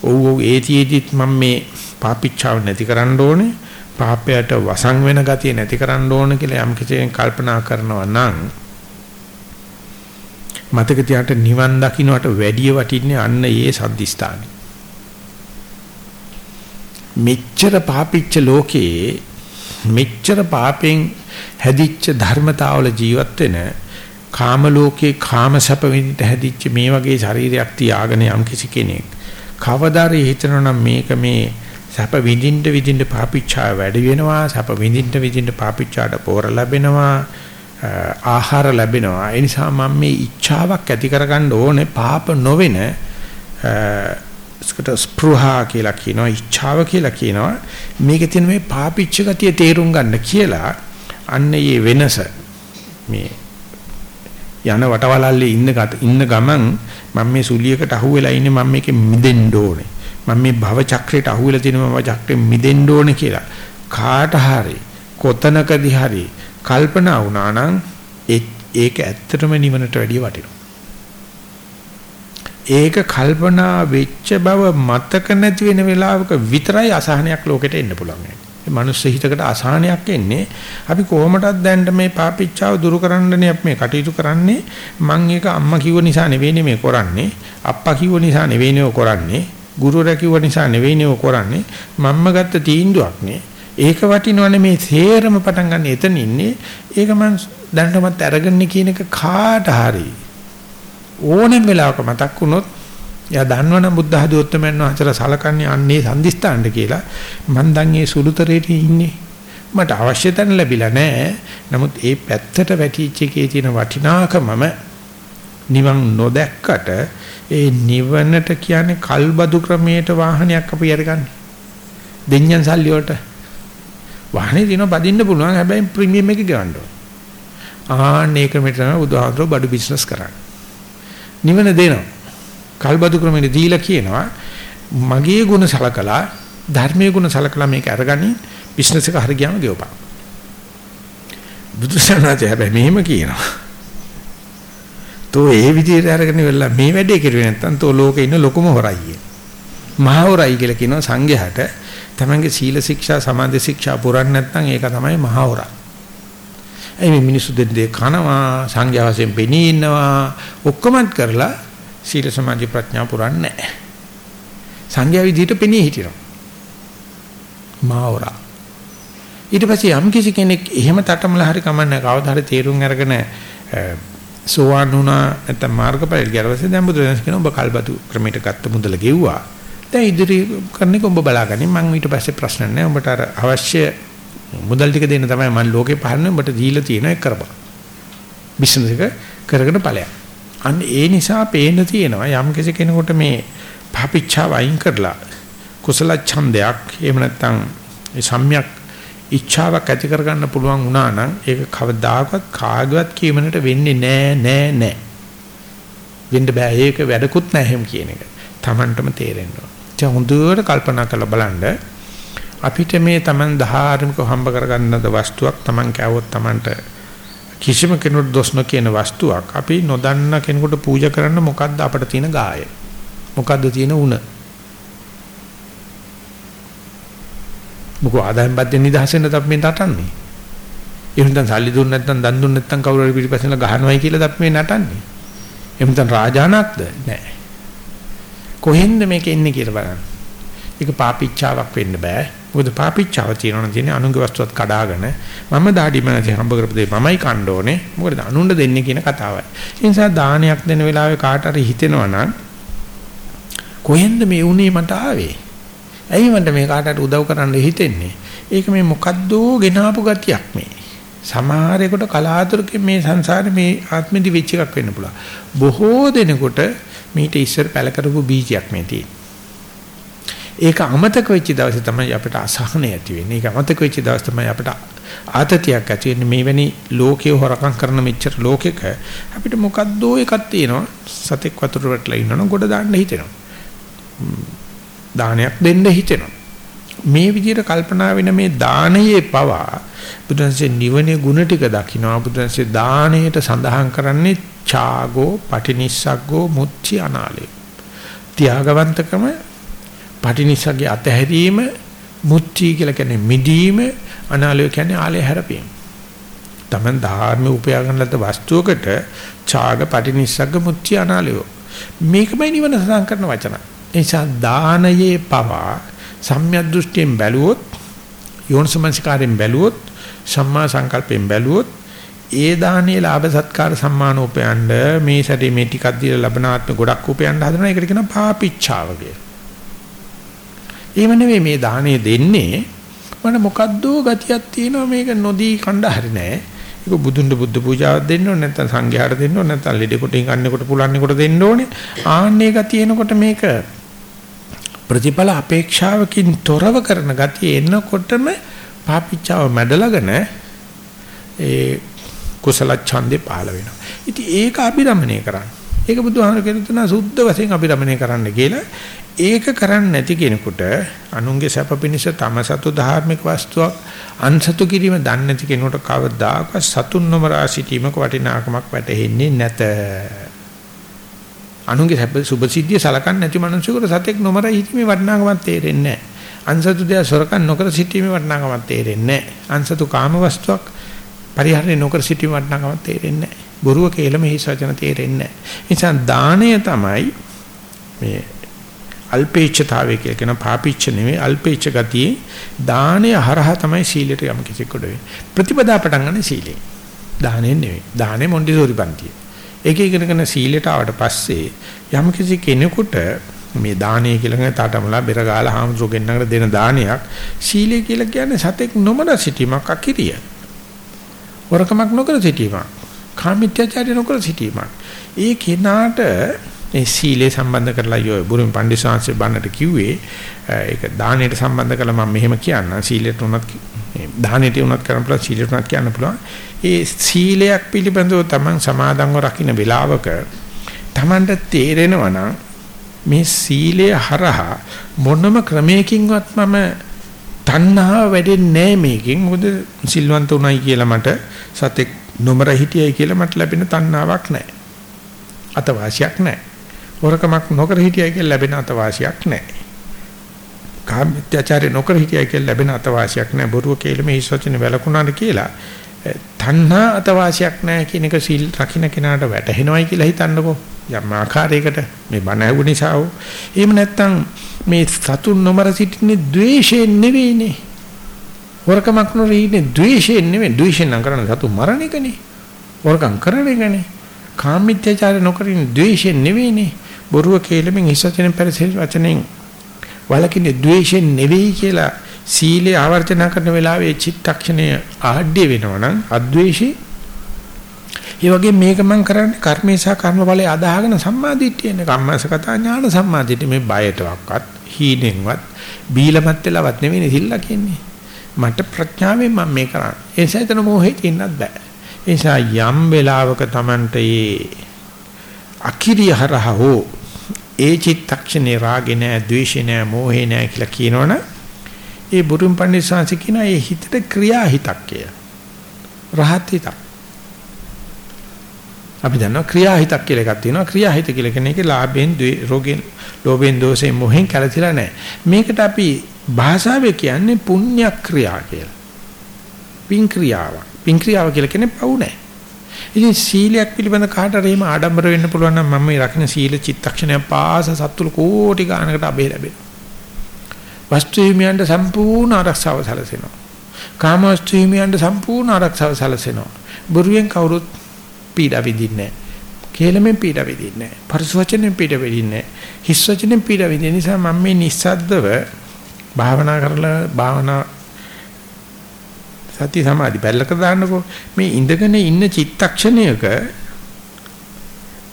ඔව් ඔව් ඒතිෙදිත් මම මේ පාපිච්චාව නැති කරන්න ඕනේ පාපයට වසං වෙන ගතිය නැති කරන්න ඕන කියලා යම් කිසි කල්පනා කරනවා නම් මතක තියාගන්න නිවන් දකින්නට වැඩිය වටින්නේ අන්න ඒ සම්දිස්ථානේ. මෙච්චර පාපිච්ච ලෝකේ මෙච්චර පාපෙන් හැදිච්ච ධර්මතාවල ජීවත් වෙන කාම ලෝකේ කාම සැප විඳිට හැදිච්ච මේ වගේ ශරීරයක් තියාගෙන යම් කිසි කෙනෙක් කවදාරි හිතනනම් මේක මේ සැප විඳින්න විඳින්න පාපිච්චා වැඩි වෙනවා සැප විඳින්න විඳින්න පාපිච්චාට පෝර ලැබෙනවා ආහාර ලැබෙනවා. ඒ නිසා මම මේ ઈચ્છාවක් ඇති කරගන්න ඕනේ පාප නොවෙන ස්කට ස්පෘහා කියලා කියනවා ઈચ્છාව කියලා කියනවා. මේකේ තියෙන මේ පාපිච්ච ගතිය තේරුම් ගන්න කියලා අන්න ඒ වෙනස මේ යන වටවලල්ලේ ඉන්න ඉන්න ගමන් මම මේ සුලියකට අහුවෙලා ඉන්නේ මම මේකෙ මිදෙන්න ඕනේ මම මේ භව චක්‍රයට අහුවෙලා තියෙන මම චක්‍රෙ මිදෙන්න ඕනේ කියලා කාට හරි කොතනකදී හරි කල්පනා වුණා නම් ඒක ඇත්තටම නිවනට වැඩිය වටිනවා. ඒක කල්පනා වෙච්ච බව මතක නැති වෙන වෙලාවක විතරයි අසහනයක් ලෝකෙට එන්න පුළුවන්. ඒ මනුස්ස හිතකට අසහනයක් එන්නේ. අපි කොහොමදත් දැන් මේ පාපිච්චාව දුරු කරන්නනේ අපි මේ කටයුතු කරන්නේ. මම ඒක අම්මා කිව්ව නිසා නෙවෙයිනේ මේ කරන්නේ. අප්පා කිව්ව නිසා නෙවෙයිනේ කරන්නේ. ගුරුවරයා කිව්ව නිසා නෙවෙයිනේ කරන්නේ. මම්ම ගත්ත තීන්දුවක් නේ ඒක වටිනවනේ මේ සේරම පටන් ගන්න එතන ඉන්නේ. ඒක මං දැනටමත් අරගන්නේ කියන එක කාට හරි. ඕනෙම වෙලාවක මතක් වුණොත් එයා දන්නවනම් බුද්ධ හදෝත්තමයන් වහන්සේලා සලකන්නේ අන්නේ සම්දිස්ථානට කියලා මං දැන් ඒ සුළුතරේට ඉන්නේ මට අවශ්‍ය තැන ලැබිලා නැහැ නමුත් ඒ පැත්තට වැටිච්ච එකේ තියෙන වටිනාකමම නිවන් නොදැක්කට ඒ නිවනට කියන්නේ කල්බදු ක්‍රමයට වාහනයක් අපි අරගන්නේ දෙඤ්ඤන් සල්ලි වලට වාහනේ දිනව බදින්න පුළුවන් හැබැයි ප්‍රීමියම් එක ගන්න ඕන. ආන්න ඒක මෙතන තමයි බුදුහාමුදුරුවෝ බඩු බිස්නස් කරන්නේ. නිවන දෙනවා. කල්බදු ක්‍රමෙට දීලා කියනවා මගේ ගුණ සලකලා ධර්මයේ ගුණ සලකලා මේක අරගනි බිස්නස් එක හරිය ගියාම ගෙවපන්. බුදුසසුනාට හැබැයි මෙහෙම කියනවා. තෝ ඒ විදිහට අරගෙන වෙලා මේ වැඩේ කරුවේ නැත්නම් තෝ ලෝකේ ඉන්න ලොකුම හොරයි. මහා හොරයි කියලා කියනවා සංඝයාට. තමන්ගේ සීල ශික්ෂා සමාධි ශික්ෂා පුරන්නේ නැත්නම් ඒක තමයි මහා හොරා. ඒ මේ මිනිසු දෙන්නේ කනවා සංඝයා වශයෙන් පෙනී ඉන්නවා ඔක්කොමත් කරලා සීල සමාධි ප්‍රඥා පුරන්නේ නැහැ. සංඝයා විදිහට පෙනී හිටිනවා. මහා හොරා. ඊට පස්සේ යම් කිසි කෙනෙක් එහෙම තටමල හරි කමන්නේ කවදා හරි තීරුම් අරගෙන සෝවාන් වුණා නැත්නම් මාර්ගඵල ගියරවසේ දැන් බුදුරජාණන් කියනවා ඔබ කල්බතු ක්‍රමයට ගත්ත මුදල ගෙව්වා. දැන් ඉදිරි කරන එක ඔබ බලාගන්න. මම ඊට පස්සේ ප්‍රශ්න නැහැ. ඔබට අර අවශ්‍ය මුදල් ටික දෙන්න තමයි මම ලෝකේ පහරන්නේ. ඔබට දීලා තියෙන එක කරපන්. බිස්නස් එක කරගෙන ඵලයක්. අන්න ඒ නිසා පේන්න තියෙනවා යම් කෙනෙකුට මේ පාපිච්චාව අයින් කරලා කුසල ඡන්දයක් එහෙම නැත්නම් ඒ සම්‍යක් ඉච්ඡාවක් ඇති කරගන්න පුළුවන් වුණා නම් ඒක කවදාකවත් කාගවත් කියමනට වෙන්නේ නෑ නෑ නෑ. වෙන්න බෑ. ඒක වැඩකුත් නෑ එහෙම කියන එක. Tamanටම තේරෙන්න දැන් හොඳට කල්පනා කරලා බලන්න. අපිට මේ Taman ධාර්මිකව හම්බ කරගන්නද වස්තුවක් Taman කෑවොත් Tamanට කිසිම කෙනෙකුට දොස් නොකියන වස්තුවක්. අපි නොදන්න කෙනෙකුට පූජා කරන්න මොකද්ද අපිට තියෙන ගාය? මොකද්ද තියෙන උණ? මොකෝ ආදායම් බද්දෙන් නිදහසෙන්ද අපි මේ නටන්නේ? එහෙනම් දැන් සල්ලි දුන්න නැත්නම් දන් දුන්න නැත්නම් කවුරු හරි පිටිපස්සෙන් ගහනවයි කියලා අපි මේ නටන්නේ. එහෙනම් දැන් රාජානක්ද? නැහැ කොහෙන්ද මේක එන්නේ කියලා බලන්න. ඒක පාපිච්චාවක් වෙන්න බෑ. මොකද පාපිච්චාව තියෙනවා තියෙන්නේ අනුන්ගේ වස්තුවත් කඩාගෙන මම දාඩි මනසේ හම්බ කරපු දේ මමයි කන්න ඕනේ. මොකද අනුන්ට දෙන්නේ කියන කතාවයි. ඒ නිසා දානයක් දෙන වෙලාවේ කාට හරි හිතෙනවා නම් කොහෙන්ද මේ උනේ මට ආවේ? ඇයි මන්ට මේ කාටට උදව් කරන්න හිතෙන්නේ? ඒක මේ මොකද්දෝ ගෙනාපු ගතියක් මේ. සමහරෙකුට කලාතුරකින් මේ සංසාරේ මේ ආත්මෙදි වෙච්ච එකක් වෙන්න පුළුවන්. බොහෝ දෙනෙකුට මීට ඉස්සර පැල කරපු බීජයක් මේ තියෙන්නේ. ඒක අමතක වෙච්ච දවසේ තමයි අපිට අසහනය ඇති වෙන්නේ. ඒක අමතක වෙච්ච දවස් තමයි අපිට ආතතියක් ඇති වෙන්නේ. මේවැනි ලෝකයේ හොරකම් කරන මෙච්චර ලෝකෙක අපිට මොකද්දෝ එකක් තියෙනවා. සතෙක් වතුර වටලා ඉන්නවනම් ගොඩ දාන්න හිතෙනවා. දානයක් දෙන්න හිතෙනවා. මේ විදිහට කල්පනා වෙන මේ දානයේ පවා බුදුන්සේ නිවනේ ಗುಣ ටික දකින්නවා බුදුන්සේ දාණයට සඳහන් කරන්නේ ඡාගෝ පටිනිස්සග්ගෝ මුච්චි අනාලේ ත්‍යාගවන්තකම පටිනිස්සගේ අතහැරීම මුච්චි කියලා කියන්නේ මිදීම අනාලය කියන්නේ ආලේ හැරපීම. තමන් ධර්ම උපයා ගන්න ලද වස්තුවකට ඡාග පටිනිස්සග්ග මුච්චි අනාලය. මේකමයි නිවන සඳහන් කරන වචන. නිසා දානයේ පවා සම්‍යක් දෘෂ්ටියෙන් බැලුවොත් යෝනිසමංසකාරයෙන් බැලුවොත් සම්මා සංකල්පයෙන් බැලුවොත් ඒ දානයේ ලාභ සත්කාර සම්මාන උපයන්න මේ සැරේ මේ ටිකක් දීලා ලබනාත්ම ගොඩක් උපයන්න හදන එකට කියනවා පාපිච්චාව කියලා. එහෙම නෙවෙයි මේ දාණය දෙන්නේ මට මොකද්දෝ ගතියක් තියෙනවා මේක නොදී කණ්ඩ හරි නෑ. ඒක බුදුන්ට බුද්ධ පූජාවක් දෙන්න ඕනේ නැත්නම් සංඝයාට දෙන්න ඕනේ නැත්නම් ලෙඩ කොටින් කන්නේකොට පුලන්නේකොට දෙන්න ඕනේ. ආන්නේ ගතියනකොට මේක ප්‍රතිඵල අපේක්ෂාවකින් තොරව කරන ගතිය එනකොටම පාපිච්චාව මැඩලගෙන ඒ කුසල ඡන්දේ පහළ වෙනවා. ඉතින් ඒක අභිරමණය කරන්න. ඒක බුදුහාමර කියන සුද්ධ වශයෙන් අභිරමණය කරන්න කියලා ඒක කරන්නේ නැති කෙනෙකුට අනුන්ගේ සැප පිණිස තම සතු ධාර්මික වස්තුවක් අන්සතු කිරීම දන්නේ නැති කෙනෙකුට කවදාකවත් සතුන් නොමරා සිටීමක වටිනාකමක් වැටහෙන්නේ නැත. අනුන්ගේ සුභ සිද්ධිය සලකන්නේ නැති මිනිසෙකුට සතෙක් නොමර හිතීමේ වටිනාකමක් තේරෙන්නේ නැහැ. අන්සතු දෙය සොරකම් නොකර සිටීමේ වටිනාකමක් තේරෙන්නේ නැහැ. අන්සතු කාම වස්තුවක් පරිහරණය නොකර සිටීමේ වටිනාකමක් තේරෙන්නේ නැහැ. බොරුව කේලම හිස් වචන තේරෙන්නේ නැහැ. නිසා දාණය තමයි මේ අල්පේච්ඡතාවය කියලා කියන පාපීච්ඡ නෙවෙයි අල්පේච්ඡ ගතියේ දාණය හරහා තමයි සීලයට යම් කිසි කොට වෙන්නේ. ප්‍රතිපදා පටන් ගන්න සීලේ. දාණය නෙවෙයි. දාණය මොන්ටිසෝරි පන්තියේ. ඒක ඉගෙනගෙන සීලයට ආවට පස්සේ යම් කිසි කෙනෙකුට මේ දානය කියලා කියන තාටමලා බෙර ගාලා හාමුදුරු ගෙන්නකට දෙන දානයක් සීලය කියලා කියන්නේ සතෙක් නොමන සිටීමක් අකිරිය. වරකමක් නොකර සිටීමක්. කාමීත්‍යචාරය නොකර සිටීමක්. ඒ කෙනාට මේ සීලේ සම්බන්ධ කරලා යෝ බුරුම පඬිස්සංශේ බන්නට කිව්වේ ඒක දානයට සම්බන්ධ කරලා මම මෙහෙම කියන්නම්. සීලයට උනත් දානයට උනත් කරන්න පුළුවන් සීලයට උනත් කියන්න පුළුවන්. ඒ සීලයක් පිළිබඳව තමන් සමාදන්ව රකින්න වෙලාවක තමන්ට තේරෙනවා නම් මේ සීලය හරහා මොනම ක්‍රමයකින්වත් මම තණ්හාව වැඩෙන්නේ නැහැ මේකෙන්. මොකද සිල්වන්ත උනායි කියලා මට සතෙක් නොමර හිටියයි කියලා මට ලැබෙන තණ්හාවක් නැහැ. අතවාසියක් නැහැ. හොරකමක් නොකර හිටියයි කියලා ලැබෙන අතවාසියක් නැහැ. කාමත්‍යාචාරය නොකර හිටියයි කියලා ලැබෙන අතවාසියක් නැහැ. බොරුව කියලා මේ හිස්වචන වැළකුණාට කියලා තණ්හා අතවාසියක් නැහැ කියන එක සීල් රකින්න කෙනාට වැටහෙනවයි කියලා හිතන්නකෝ. යම් ආකාරයකට මේ බණ ඇහුව නිසා හෝ එහෙම නැත්නම් මේ සතුන් නොමර සිටින්නේ ද්වේෂයෙන් නෙවෙයිනේ. වරකමක් නොරෙන්නේ ද්වේෂයෙන් නෙවෙයි. ද්වේෂයෙන් නම් කරන්නේ සතු මරණ එකනේ. වරකම් කරන එකනේ. කාමීත්‍යචාර නොකරින් ද්වේෂයෙන් නෙවෙයිනේ. බොරුව කේලමින් හිසචනෙන් පරිසෙල් වචනෙන් වලකින්නේ ද්වේෂයෙන් නෙවෙයි කියලා සීලය ආවර්ජන කරන වෙලාවේ චිත්තක්ෂණය ආඩ්‍ය වෙනවනම් අද්වේෂී. ඒ වගේ මේක මම කරන්නේ කර්මේ සහ කර්මඵලයේ අදාහගෙන සම්මාදිට්ඨියනේ කම්මසගතා ඥාන සම්මාදිට්ඨිය. මේ බයටවත් හීනෙන්වත් බීලමත් වෙලවත් නෙවෙයි සිල්ලා කියන්නේ. මට ප්‍රඥාවෙන් මම මේ කරන්නේ. ඒ නිසා එතන මොහේ තින්නත් බෑ. ඒ නිසා යම් වෙලාවක Tamanට ඒ අකිරිය හරහා හෝ ඒ චිත්තක්ෂණේ රාගේ නෑ ද්වේෂේ නෑ මොහේ නෑ කියලා කියනවනේ ඒ බුදුන් පඬිස්සංශ කියන ඒ හිතට ක්‍රියා හිතක් කිය. රහත් හිතක්. අපි දන්නවා ක්‍රියා හිතක් කියලා එකක් තියෙනවා. ක්‍රියා හිත කියලා කියන එකේ ලාභෙන් රෝගෙන් ලෝභෙන් දෝෂෙන් මොහෙන් කැළතිලා නැහැ. මේකට අපි භාෂාවේ කියන්නේ පුණ්‍ය ක්‍රියා කියලා. පින් ක්‍රියාවක්. පින් ක්‍රියාව කියලා කියන්නේ පව් නැහැ. ඉතින් සීලයක් පිළිබඳ කාටට එහෙම ආඩම්බර වෙන්න පුළුවන් නම් මම මේ රකින්න සීල චිත්තක්ෂණය පාස සත්තුල කෝටි ගානකට අබේ ලැබෙනවා. වස්තු හිමියන්ට සම්පූර්ණ ආරක්ෂාව සැලසෙනවා. කාම වස්තු හිමියන්ට සම්පූර්ණ ආරක්ෂාව සැලසෙනවා. බුරුවෙන් කවුරුත් පීඩා විඳින්නේ නැහැ. කේලමෙන් පීඩා විඳින්නේ නැහැ. පරිස වචනෙන් පීඩා විඳින්නේ නැහැ. හිස් වචනෙන් පීඩා විඳින නිසා මම මේ නිස්සද්දව භාවනා කරලා භාවනා සති සමාධි බැලක දාන්නකෝ. මේ ඉඳගෙන ඉන්න චිත්තක්ෂණයක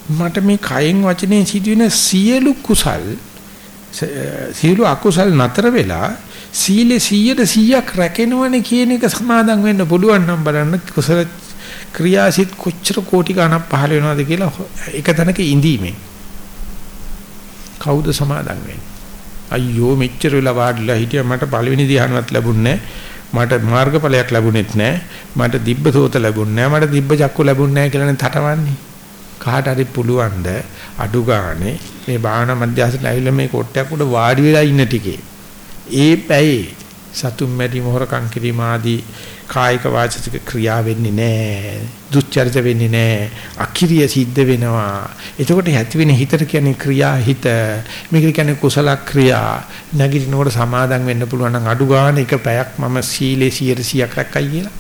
මට මේ කයෙන් වචනේ සිදුවෙන සියලු කුසල් සීල අකුසල් නතර වෙලා සීලේ 100ට 100ක් රැකෙනවනේ කියන එක සමාදම් වෙන්න පුළුවන් නම් බලන්න කුසල ක්‍රියාසිට කොච්චර කෝටි ගණක් පහළ වෙනවද කියලා එක තැනක ඉඳීමේ කවුද සමාදම් වෙන්නේ? අයියෝ මෙච්චර වෙලා වාඩිලා හිටියා. මට පළවෙනි ධ්‍යානවත් ලැබුණේ මට මාර්ගඵලයක් ලැබුණෙත් නැහැ මට දිබ්බ සෝත ලැබුණේ නැහැ මට දිබ්බ චක්කු ලැබුණේ නැහැ කියලානේ තටවන්නේ? කාට හරි පුළුවන්ද අඩු ගානේ මේ භාවනා මධ්‍යස්ථානයේ ඇවිල්ලා මේ කොට්ටයක් උඩ වාඩි වෙලා ඉන්න ටිකේ? ඒ පැයේ සතුම් මැරි මොහරකම් කිරීම ආදී කායික වාචික ක්‍රියා වෙන්නේ නැහැ දුස්චරිත වෙන්නේ නැහැ අකිරිය සිද්ධ වෙනවා. එතකොට ඇති වෙන හිතට කියන්නේ ක්‍රියා හිත. මේක කියන්නේ කුසල ක්‍රියා. නැගිටිනකොට සමාදම් වෙන්න පුළුවන් නම් අඩු ගන්න එක පැයක් මම සීලේ 100ක් රැක්කයි කියලා.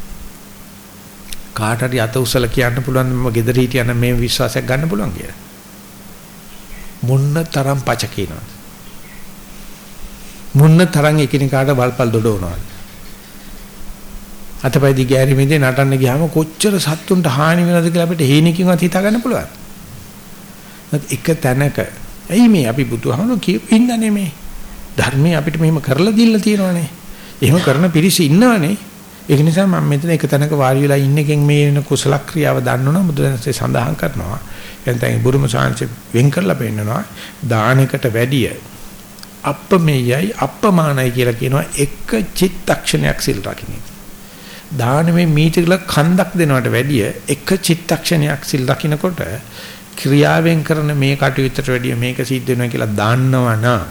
කාට හරි අත උසල කියන්න පුළුවන් මම gedara හිටියන මේ විශ්වාසයක් ගන්න පුළුවන් කියලා. මොන්න තරම් පච කියනවාද? මොන්න තරම් එකිනෙකාට වල්පල් දොඩවනවාද? අතපය දිගෑරි මෙතේ නටන්න ගියාම කොච්චර සත්තුන්ට හානි වෙනවද කියලා අපිට හේනකින්වත් හිතා ගන්න පුළුවන්. එක තැනක ඇයි මේ අපි බුදුහාමුදුරු කියපින්න නෙමේ. ධර්මයේ අපිට මෙහෙම කරලා දීලා තියෙනවනේ. එහෙම කරන පිරිස ඉන්නවනේ. ඒක නිසා මම මෙතන එක තැනක වාඩි වෙලා ඉන්න එකෙන් මේ වෙන කුසල ක්‍රියාව දන්නවනම් බුදුරජාණන්සේ සඳහන් කරනවා. එතෙන් බුරුම සාංශ වෙන් කරලා පෙන්නනවා. දානයකට වැඩිය අප්පමෙයයි අප්පමානයි කියලා කියනවා එක චිත්තක්ෂණයක් සිල් රකින්න. දානමේ මීටරල කන්දක් දෙනවට වැඩිය එක චිත්තක්ෂණයක් සිල් රකින්නකොට ක්‍රියාවෙන් කරන මේ කටයුත්තට වැඩිය මේක සිද්ධ වෙනවා කියලා දන්නවනම්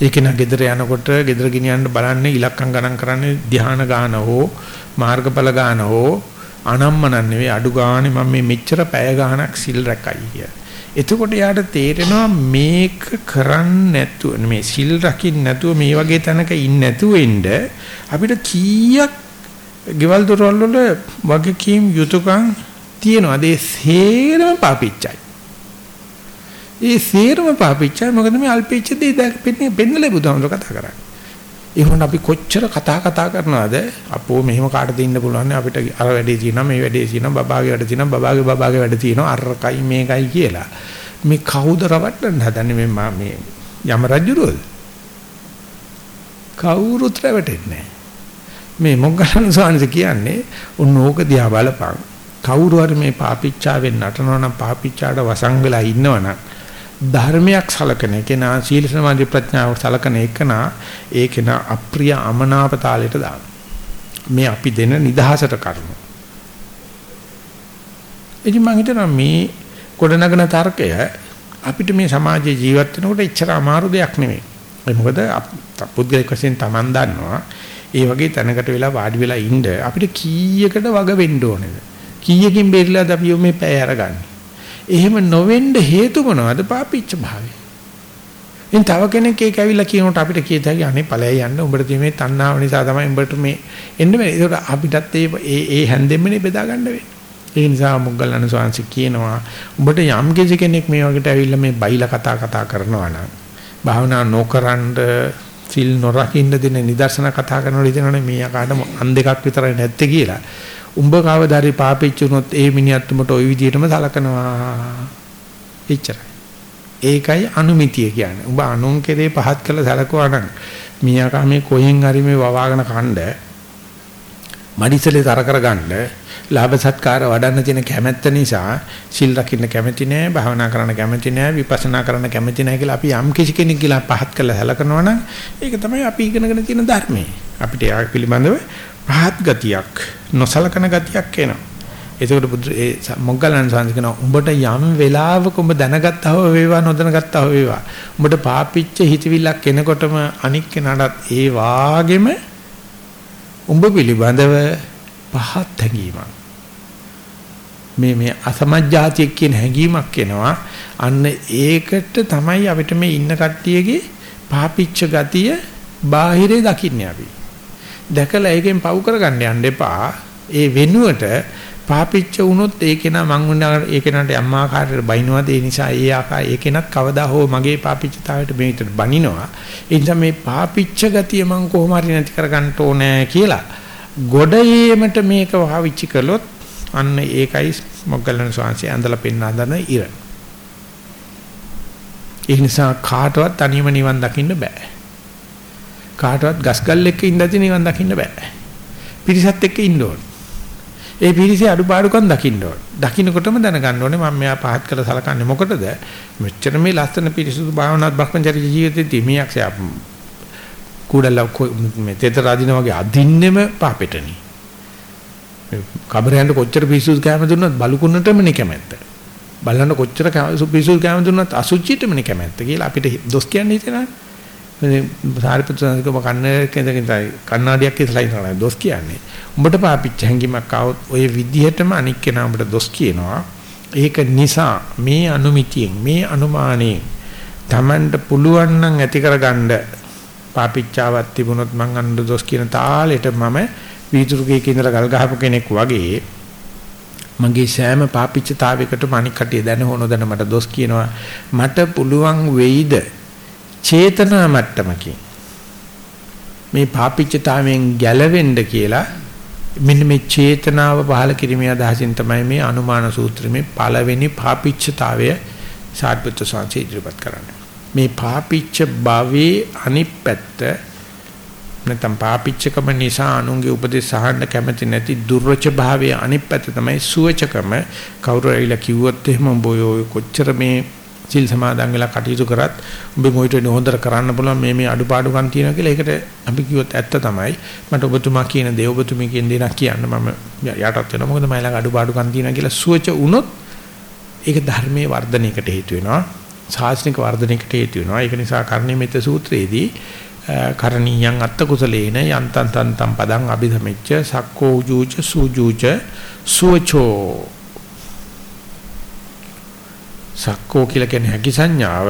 ඒක න ගෙදර යනකොට ගෙදර ගෙනියන්න බලන්නේ ඉලක්කම් ගණන් කරන්නේ ධ්‍යාන ගාන හෝ මාර්ගඵල ගාන හෝ අනම්මනන් නෙවෙයි අඩු ගානේ මම මේ මෙච්චර පැය ගාණක් සිල් රැකයි කිය. එතකොට යාට තේරෙනවා මේක කරන්න නැතුව මේ සිල් රකින්න නැතුව මේ වගේ තැනක ඉන්නේ නැතුව ඉන්න අපිට කීයක් ගෙවල් දොරවල් වල වගකීම් යුතුයකම් තියෙනවා. ඒ සේරම පාපිච්චයි. ඒ සේරම පාපිච්චයි මොකද මේ අල්පෙච්ච දේ දැක්පෙන්නේ පෙන්නලේ බුදුහාමුදුර කතා කරන්නේ. එහෙනම් අපි කොච්චර කතා කතා කරනවද? අපෝ මෙහෙම කාටද ඉන්න පුළුවන් අපිට අර වැඩේ තියෙනවා මේ වැඩේ තියෙනවා බබාගේ වැඩ තියෙනවා බබාගේ බබාගේ වැඩ තියෙනවා අරකයි මේකයි කියලා. මේ කවුද රවට්ටන්න හදන්නේ? මේ මේ යම රජුරෝද? කවුරුත් රැවටෙන්නේ නැහැ. මේ මොග්ගලන් සාංශ කියන්නේ උන් ඕක දිහා බලපන්. කවුරු හරි මේ පාපිච්චාවෙන් නටනවා නම් පාපිච්චාට වසං වෙලා ඉන්නවනම් ධර්මයක් සලකන කෙනා සීල සමාධි ප්‍රඥාව සලකන එකනා ඒ කෙනා අප්‍රිය අමනාප තාලයට දාන මේ අපි දෙන නිදහසට කරුණු ඉතින් මම හිතනවා මේ ගොඩනගන තර්කය අපිට මේ සමාජයේ ජීවත් වෙනකොට එච්චර අමාරු දෙයක් නෙමෙයි ඒ මොකද පුද්ගලික වශයෙන් Taman දන්නවා ඒ වගේ තැනකට වෙලා වාඩි වෙලා ඉන්න අපිට කීයකට වග වෙන්න ඕනේද? කීයකින් බෙරිලාද අපි මේ පැය අරගන්නේ? එහෙම නොවෙන්න හේතු මොනවද? පාපිච්ච භාවය. ඉතින් තව කෙනෙක් ඒක ඇවිල්ලා කියනකොට අපිට කියත හැකි අනේ ඵලය යන්න උඹට තියෙන මේ තණ්හාව නිසා තමයි උඹට මේ එන්න බෑ. ඒකට අපිටත් ඒ ඒ හැන්දෙම්මනේ බෙදා ගන්න වෙන්නේ. ඒ නිසා මුග්ගලණ ස්වාමීන් කියනවා උඹට යම් කෙනෙක් මේ වගේට ඇවිල්ලා මේ බයිලා කතා කතා කරනවා නම් භාවනා නොකරනද සිල් නොරකින්න දෙන නිදර්ශන කතා කරනකොට හිතනවනේ මේ යකාට අන් දෙකක් විතරයි නැත්තේ කියලා. උඹ කවදාරි පාපෙච්ච උනොත් ඒ මිනිහත් උඹට ওই විදිහටම සලකනවා. එච්චරයි. ඒකයි අනුමිතිය කියන්නේ. උඹ අනුන් කෙරේ පහත් කළ සලකුවා නම් මියාකා මේ කොහෙන් හරි මේ වවාගෙන කණ්ඩ මඩිසලේ තර කරගන්න ලාභ සත්කාර වඩන්න තියෙන කැමැත්ත නිසා සිල් රකින්න කැමැති නෑ භාවනා කරන්න කැමැති නෑ විපස්සනා කරන්න කැමැති නෑ කියලා අපි යම් කිසි කෙනෙක් කියලා පහත් කළා සැලකනවා නම් ඒක තමයි අපි ඉගෙනගෙන තියෙන ධර්මයේ. අපිට යා පිළිබඳව පහත් ගතියක් නොසලකන ගතියක් එනවා. එතකොට බුදු ඒ මොග්ගලන් සංස්කන උඹට යම් වෙලාවක උඹ දැනගත්තා හෝ වේවා නොදැනගත්තා හෝ වේවා. උඹට පාපිච්ච හිතවිල්ලක් එනකොටම අනික් කෙනාටත් ඒ වාගෙම උඹ පිළිබඳව පහත් හැඟීමක්. මේ මේ අසමජ්ජාතිය කියන හැඟීමක් එනවා. අන්න ඒකට තමයි අපිට මේ ඉන්න කට්ටියගේ පාපිච්ච ගතිය බාහිරේ දකින්නේ අපි. දැකලා ඒකෙන් පව් කරගන්න යන්න එපා. ඒ වෙනුවට පාපිච්ච වුණොත් ඒකේන මං වුණා ඒකේනට අම්මාකාරයට බයිනවද? ඒ නිසා ඒ ආකා ඒකේනත් කවදා හෝ මගේ පාපිච්චතාවයට මේ විතර බනිනවා. ඒ නිසා මේ පාපිච්ච ගතිය මං කොහොම හරි නැති කරගන්න ඕනේ කියලා ගොඩේමට මේක වහවිච්චි කළොත් අන්න ඒකයි මොග්ගලණ ස්වාංශය ඇඳලා පෙන්න හදන ඉර. ඒ නිසා කාටවත් තනියම නිවන් දකින්න බෑ. කාටවත් ගස්ගල් එක්ක ඉඳලා නිවන් දකින්න බෑ. පිරිසත් එක්ක ඉන්න ඕනේ. ඒ පිරිසේ අඩුපාඩුකම් දකින්න ඕනේ. දකින්නකොටම දැනගන්න ඕනේ මම මෙයා පහත් කළ සලකන්නේ මොකටද? මෙච්චර මේ ලස්සන පිරිසුදු භාවනාත් භ්‍රමචර්ය ජීවිතේදී මේ අක්ෂය කුඩල මේ තෙත රාදින වගේ අදින්නෙම පාපෙටනේ. කබරයන්ට කොච්චර පිරිසුදු කැම දුන්නත් බලුකුන්නටමනේ කැමැත්ත. බලන්න කොච්චර පිරිසුදු කැම දුන්නත් අසුචිටමනේ කැමැත්ත කියලා අපිට දොස් කියන්නේ හිතෙනවා. මේ සාරිපුත්‍ර සංස්කෘතික කන්නේ කන්නාඩියක් ඉස්සලා ඉන්නවා දොස් කියන්නේ. උඹට පාපිච්ච හැංගීමක් આવොත් ඔය විදිහටම අනික් කෙනා උඹට දොස් කියනවා. ඒක නිසා මේ අනුමිතියෙන් මේ අනුමානයෙන් Tamanට පුළුවන් නම් ඇති කරගන්න පාපිච්චාවක් තිබුණොත් මං අන්න දොස් කියන තාලෙට මම වීදුරුකේක ඉඳලා ගල් ගහපු කෙනෙක් වගේ මගේ සෑම පාපිච්චතාවයකටම අනික් කටිය දැන හොන දැන මට දොස් කියනවා. මට පුළුවන් වෙයිද? චේතනා මට්ටමකින්. මේ පාපිච්චතාවයෙන් ගැලවෙන්න කියලා මෙන්න මේ චේතනාව පහල කිරීමේ අදහසින් තමයි මේ අනුමාන සූත්‍රයේ පළවෙනි පාපිච්චතාවය සාර්පත්‍ය සංසය ඉදිරිපත් කරන්නේ. මේ පාපිච්ච භවයේ අනිත් පැත්ත නැත්නම් පාපිච්චකම නිසා අනුන්ගේ උපදෙස් අහන්න කැමති නැති දුර්වච භාවයේ අනිත් පැත්ත තමයි සුවචකම. කවුරු ඇවිල්ලා කිව්වොත් එහෙම උඹ ඔය කොච්චර මේ සිල් සමාදන් වෙලා කටයුතු කරත් උඹ මොයිට හොඳට කරන්න පුළුවන් මේ මේ අඩුපාඩුකම් තියෙනවා කියලා. ඒකට අපි කිව්වොත් ඇත්ත තමයි. මට ඔබතුමා කියන දේ ඔබතුමී කියන දේ නක් කියන්න මම යටත් වෙනවා. මොකද මම ළඟ අඩුපාඩුකම් තියෙනවා කියලා සුවච වුණොත් ඒක ධර්මයේ වර්ධනයකට හේතු වෙනවා. ශාස්ත්‍රික වර්ධනයකට හේතු වෙනවා. ඒක නිසා කර්ණිමිත සූත්‍රයේදී කරණීයං අත්ත කුසලේන යන්තං තන්තං පදං අභිධමිච්ච සක්කෝ උජූච සූජූච සුවචෝ. සක්කෝ කියලා කියන්නේ හැකි සංඥාව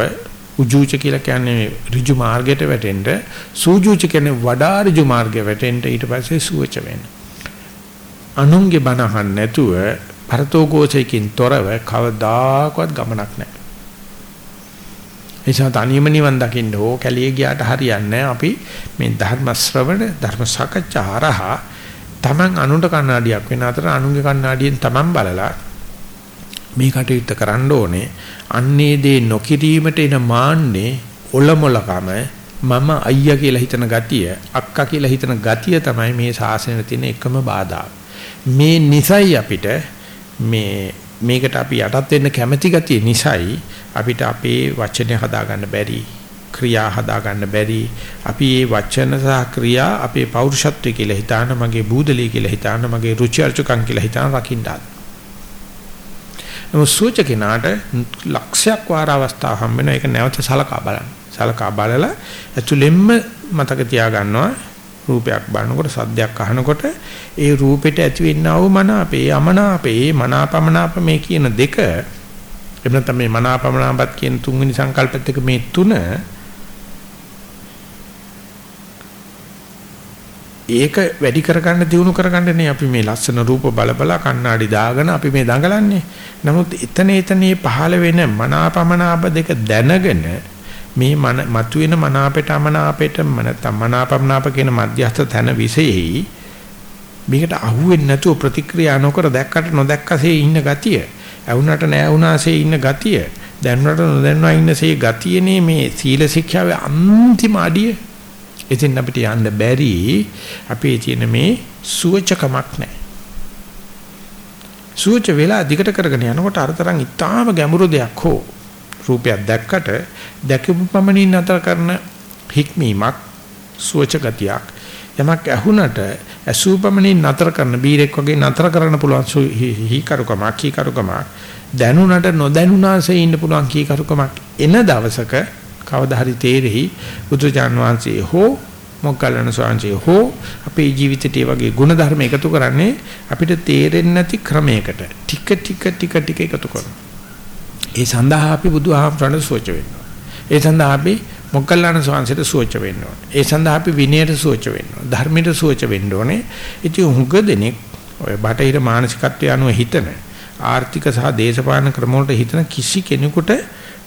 උජූච කියලා කියන්නේ ඍජු මාර්ගයට වැටෙන්න සූජූච කියන්නේ වඩා ඍජු මාර්ගයට වැටෙන්න ඊට පස්සේ සුවච වෙන්න. අනුන්ගේ බනහන් නැතුව පරතෝගෝචයකින් තොරව කවදාකවත් ගමනක් නැහැ. එනිසා තනියම නිවන් දකින්න ඕ කැලිය ගියාට හරියන්නේ අපි මේ ධර්ම ශ්‍රවණ ධර්ම සාකච්ඡා හරහා Taman අනුන්ට කණ්ණාඩියක් වෙන අතර අනුන්ගේ කණ්ණාඩියෙන් Taman බලලා මේ කටයුත්ත කරන්න ඕනේ. අන්නේ දේ නොකිරීමට එන මාන්නේ ඔලොමලකම මම අයියා කියලා හිතන ගතිය, අක්කා කියලා හිතන ගතිය තමයි මේ ශාසනයේ තියෙන එකම බාධා. මේ නිසයි අපිට මේ මේකට අපි යටත් වෙන්න කැමැති ගතිය නිසයි අපිට අපේ වචනේ හදාගන්න බැරි ක්‍රියා හදාගන්න බැරි අපි මේ වචන සහ ක්‍රියා අපේ පෞරුෂත්වය කියලා හිතාන මගේ බූදලිය කියලා හිතාන මගේ රුචි අරුචිකම් කියලා හිතාන රකින්නත්. නමුත් සූචකිනාට ලක්ෂයක් වාර අවස්ථා හම්බ වෙන එක නැවත සලකා බලන්න. සලකා බලලා ඇතුළෙන්ම මතක තියා ගන්නවා රූපයක් බලනකොට සද්දයක් අහනකොට ඒ රූපෙට ඇති වෙන්නා වූ මන අපේ අමනාපේ මනාපමනාප මේ කියන දෙක එහෙම නැත්නම් මේ මනාපමනාපත් කියන තුන්වෙනි සංකල්පෙත් එක මේ තුන ඒක වැඩි කරගන්න දිනු කරගන්නනේ අපි මේ ලස්සන රූප බල බල කණ්ණාඩි දාගෙන අපි මේ දඟලන්නේ. නමුත් එතන එතනේ පහළ වෙන මනාපමනාප දෙක දැනගෙන මේ මන මතුවෙන මනාපයට අමනාපයට නැත්නම් මනාපමනාප කියන මධ්‍යස්ථ තන විශේෂයි මේකට අහුවෙන්නේ නැතුව ප්‍රතික්‍රියා නොකර දැක්කට නොදැක්කසේ ඉන්න ගතිය. ඇවුනට නෑවුනාසේ ඉන්න ගතිය. දැනුණට නොදැන්නා ඉන්නසේ ගතියනේ මේ සීල ශික්ෂාවේ අන්තිම අඩිය. ඉතින් අපිට යන්න බැරි අපේ තියෙන මේ සුවචකමක් නැහැ. සුවච වෙලා දිගට කරගෙන යනකොට අරතරන් ඉතාම ගැඹුරු දෙයක් හෝ රූපයක් දැක්කට දැකපු පමණින් අතර කරන හික්මීමක් සුවච ගතියක් යමක් ඇහුනට ඇසූපමණින් නතර කරන බීරෙක් වගේ නතර කරන්න පුළුවන් හීකරුකමක් කීකරුකමක් දැනුණට නොදැනුණාසේ ඉන්න පුළුවන් කීකරුකමක් එන දවසක කවදා හරි තේරෙයි බුදුජාන් වහන්සේ හෝ මොග්ගලණ ස්වාමීන් හෝ අපේ ජීවිතයට මේ වගේ ගුණ ධර්ම එකතු කරන්නේ අපිට තේරෙන්නේ නැති ක්‍රමයකට ටික ටික ටික ටික එකතු කරනවා. ඒ සඳහා අපි බුදුහාමරණ සෝච වෙනවා. ඒ සඳහා අපි මොග්ගලණ ස්වාමීන්ට සෝච වෙන්න ඕනේ. ඒ සඳහා අපි විනයට සෝච වෙන්න ඕනේ. ධර්මයට සෝච වෙන්න ඕනේ. ඉතින් හුඟ දෙනෙක් ඔය බටහිර මානසිකත්වය අනුව හිතන ආර්ථික සහ දේශපාලන ක්‍රම වලට හිතන කිසි කෙනෙකුට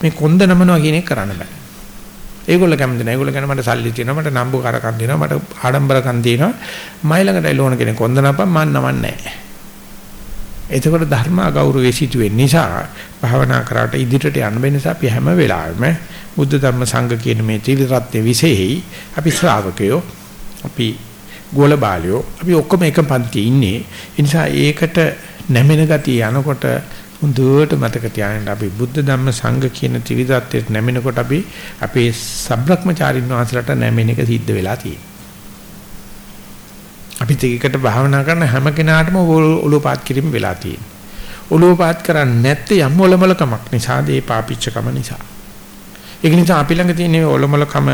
මේ කොන්ද නමනවා කියන එක කරන්න බෑ. ඒගොල්ලෝ කැමති නැහැ. ඒගොල්ලෝ කියන මට සල්ලි තියෙනවා, මට නම්බුකාරකම් තියෙනවා, මට ආඩම්බරකම් තියෙනවා. මයි ළඟටයි ලෝන කෙනෙක් කොන්ද නපන් මන් නමන්නේ නැහැ. එතකොට ධර්ම අගෞරවයේ සිටුවෙන නිසා භාවනා කරාට ඉදිරියට යන්න වෙන නිසා අපි හැම වෙලාවෙම බුද්ධ ධර්ම සංඝ කියන මේ ත්‍රිරත්න විශේෂයි අපි ශ්‍රාවකයෝ අපි ගෝල බාලයෝ අපි ඔක්කොම එක පන්තියේ ඉන්නේ ඒ නිසා ඒකට නැමෙන ගතිය යනකොට හොඳට මතක තියාගන්න අපි බුද්ධ ධම්ම සංඝ කියන ත්‍රිවිධත්වයට නැමෙනකොට අපි අපේ සබ්‍රක්‍මචාරින් වහන්සේලාට නැමෙන එක සිද්ධ වෙලා තියෙනවා. අපිත් එකට භාවනා කරන හැම කෙනාටම ඔලුව පාත් කිරීම වෙලා තියෙනවා. ඔලුව පාත් කරන්නේ නැත්තේ යම් ඔලමලකමක් නිසා දේ පාපිච්චකම නිසා. ඒක නිසා අපි ළඟ තියෙන ඔලමලකම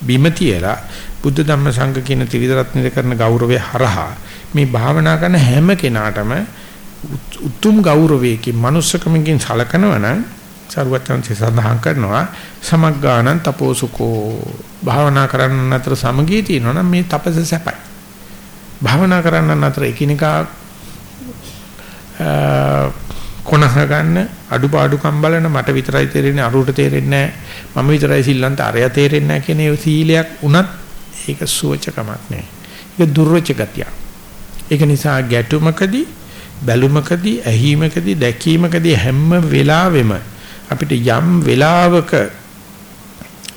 බිම තියලා බුද්ධ ධම්ම සංඝ කියන ත්‍රිවිධ කරන ගෞරවය හරහා මේ භාවනා කරන හැම කෙනාටම උතුම් ගෞරවයකින් manussකමකින් සලකනවා නම් සරුවචන්සේ සඳහන් කරනවා සමග්ගානං තපෝසුකෝ. භාවනා කරන්න අතර සමගිය තියෙනවා නම් මේ තපස සැපයි. භාවනා කරන්න අතර එකිනෙකා කොනහ ගන්න අඩුපාඩුකම් බලන මට විතරයි තේරෙන්නේ අරුවට තේරෙන්නේ නැහැ. මම විතරයි සිල්ලන්ත අරය තේරෙන්නේ නැහැ කියන ඒ සීලයක් උනත් ඒක සුවචකමක් නෑ. ඒක දුර්වච ගතිය ඒක නිසා ගැටුමකදී බැලුමකදී ඇහිමකදී දැකීමකදී හැම වෙලාවෙම අපිට යම් වෙලාවක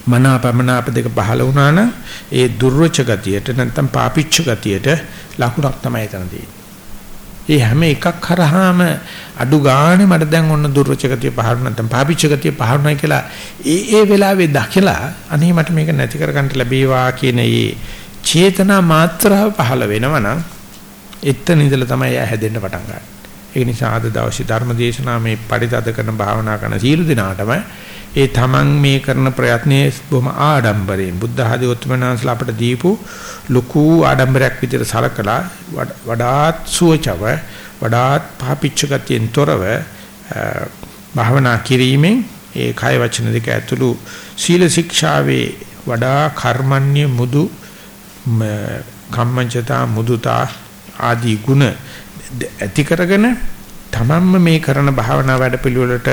මනාපමනාප දෙක පහළ වුණා නම් ඒ දුර්වච ගතියට නැත්නම් පාපිච්ච ගතියට ලකුණක් තමයි එතන තියෙන්නේ. ඒ හැම එකක් කරාම අඩු ගානේ මට දැන් ඔන්න දුර්වච ගතිය පහළ නැත්නම් පාපිච්ච ගතිය පහළ නැහැ කියලා ඒ ඒ වෙලාවේ දැකලා අනේ මට මේක නැති කරගන්න ලැබේවා කියන ඒ චේතනා මාත්‍රාව පහළ වෙනවනම් එතන ඉඳලා තමයි එයා හැදෙන්න පටන් ගන්න. ඒ නිසා අද දවසේ ධර්ම දේශනාව මේ පරිතද කරන භාවනා කරන සීල දිනාටම ඒ තමන් මේ කරන ප්‍රයත්නයේ බොහොම ආඩම්බරයෙන් බුද්ධ ආදී උත්මනාන්සලා අපට දීපු ලොකු ආඩම්බරයක් විදිහට සලකලා වඩාත් සුවචව වඩාත් පාපිච්ච ගතියෙන් තොරව භාවනා කිරීමෙන් ඒ කය වචන දෙක ඇතුළු සීල ශික්ෂාවේ වඩා කර්මන්‍ය මුදු කම්මංචතා මුදුතා ආදී ගුණ ඇති කරගෙන තමන්ම මේ කරන භාවනා වැඩපිළිවෙලට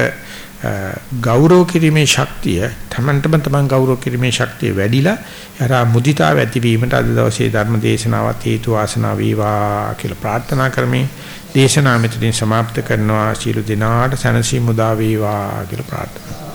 ගෞරව කිරීමේ ශක්තිය තමන්ටම තමන් ගෞරව කිරීමේ ශක්තිය වැඩිලා යරා මුදිතාව ඇතිවීමට අද දවසේ ධර්ම දේශනාවත් හේතු වාසනා වේවා කියලා ප්‍රාර්ථනා කරමින් දේශනාව මෙතනින් સમાપ્ત කරනවා ශිරු දිනාට සනසි මුදා වේවා කියලා ප්‍රාර්ථනා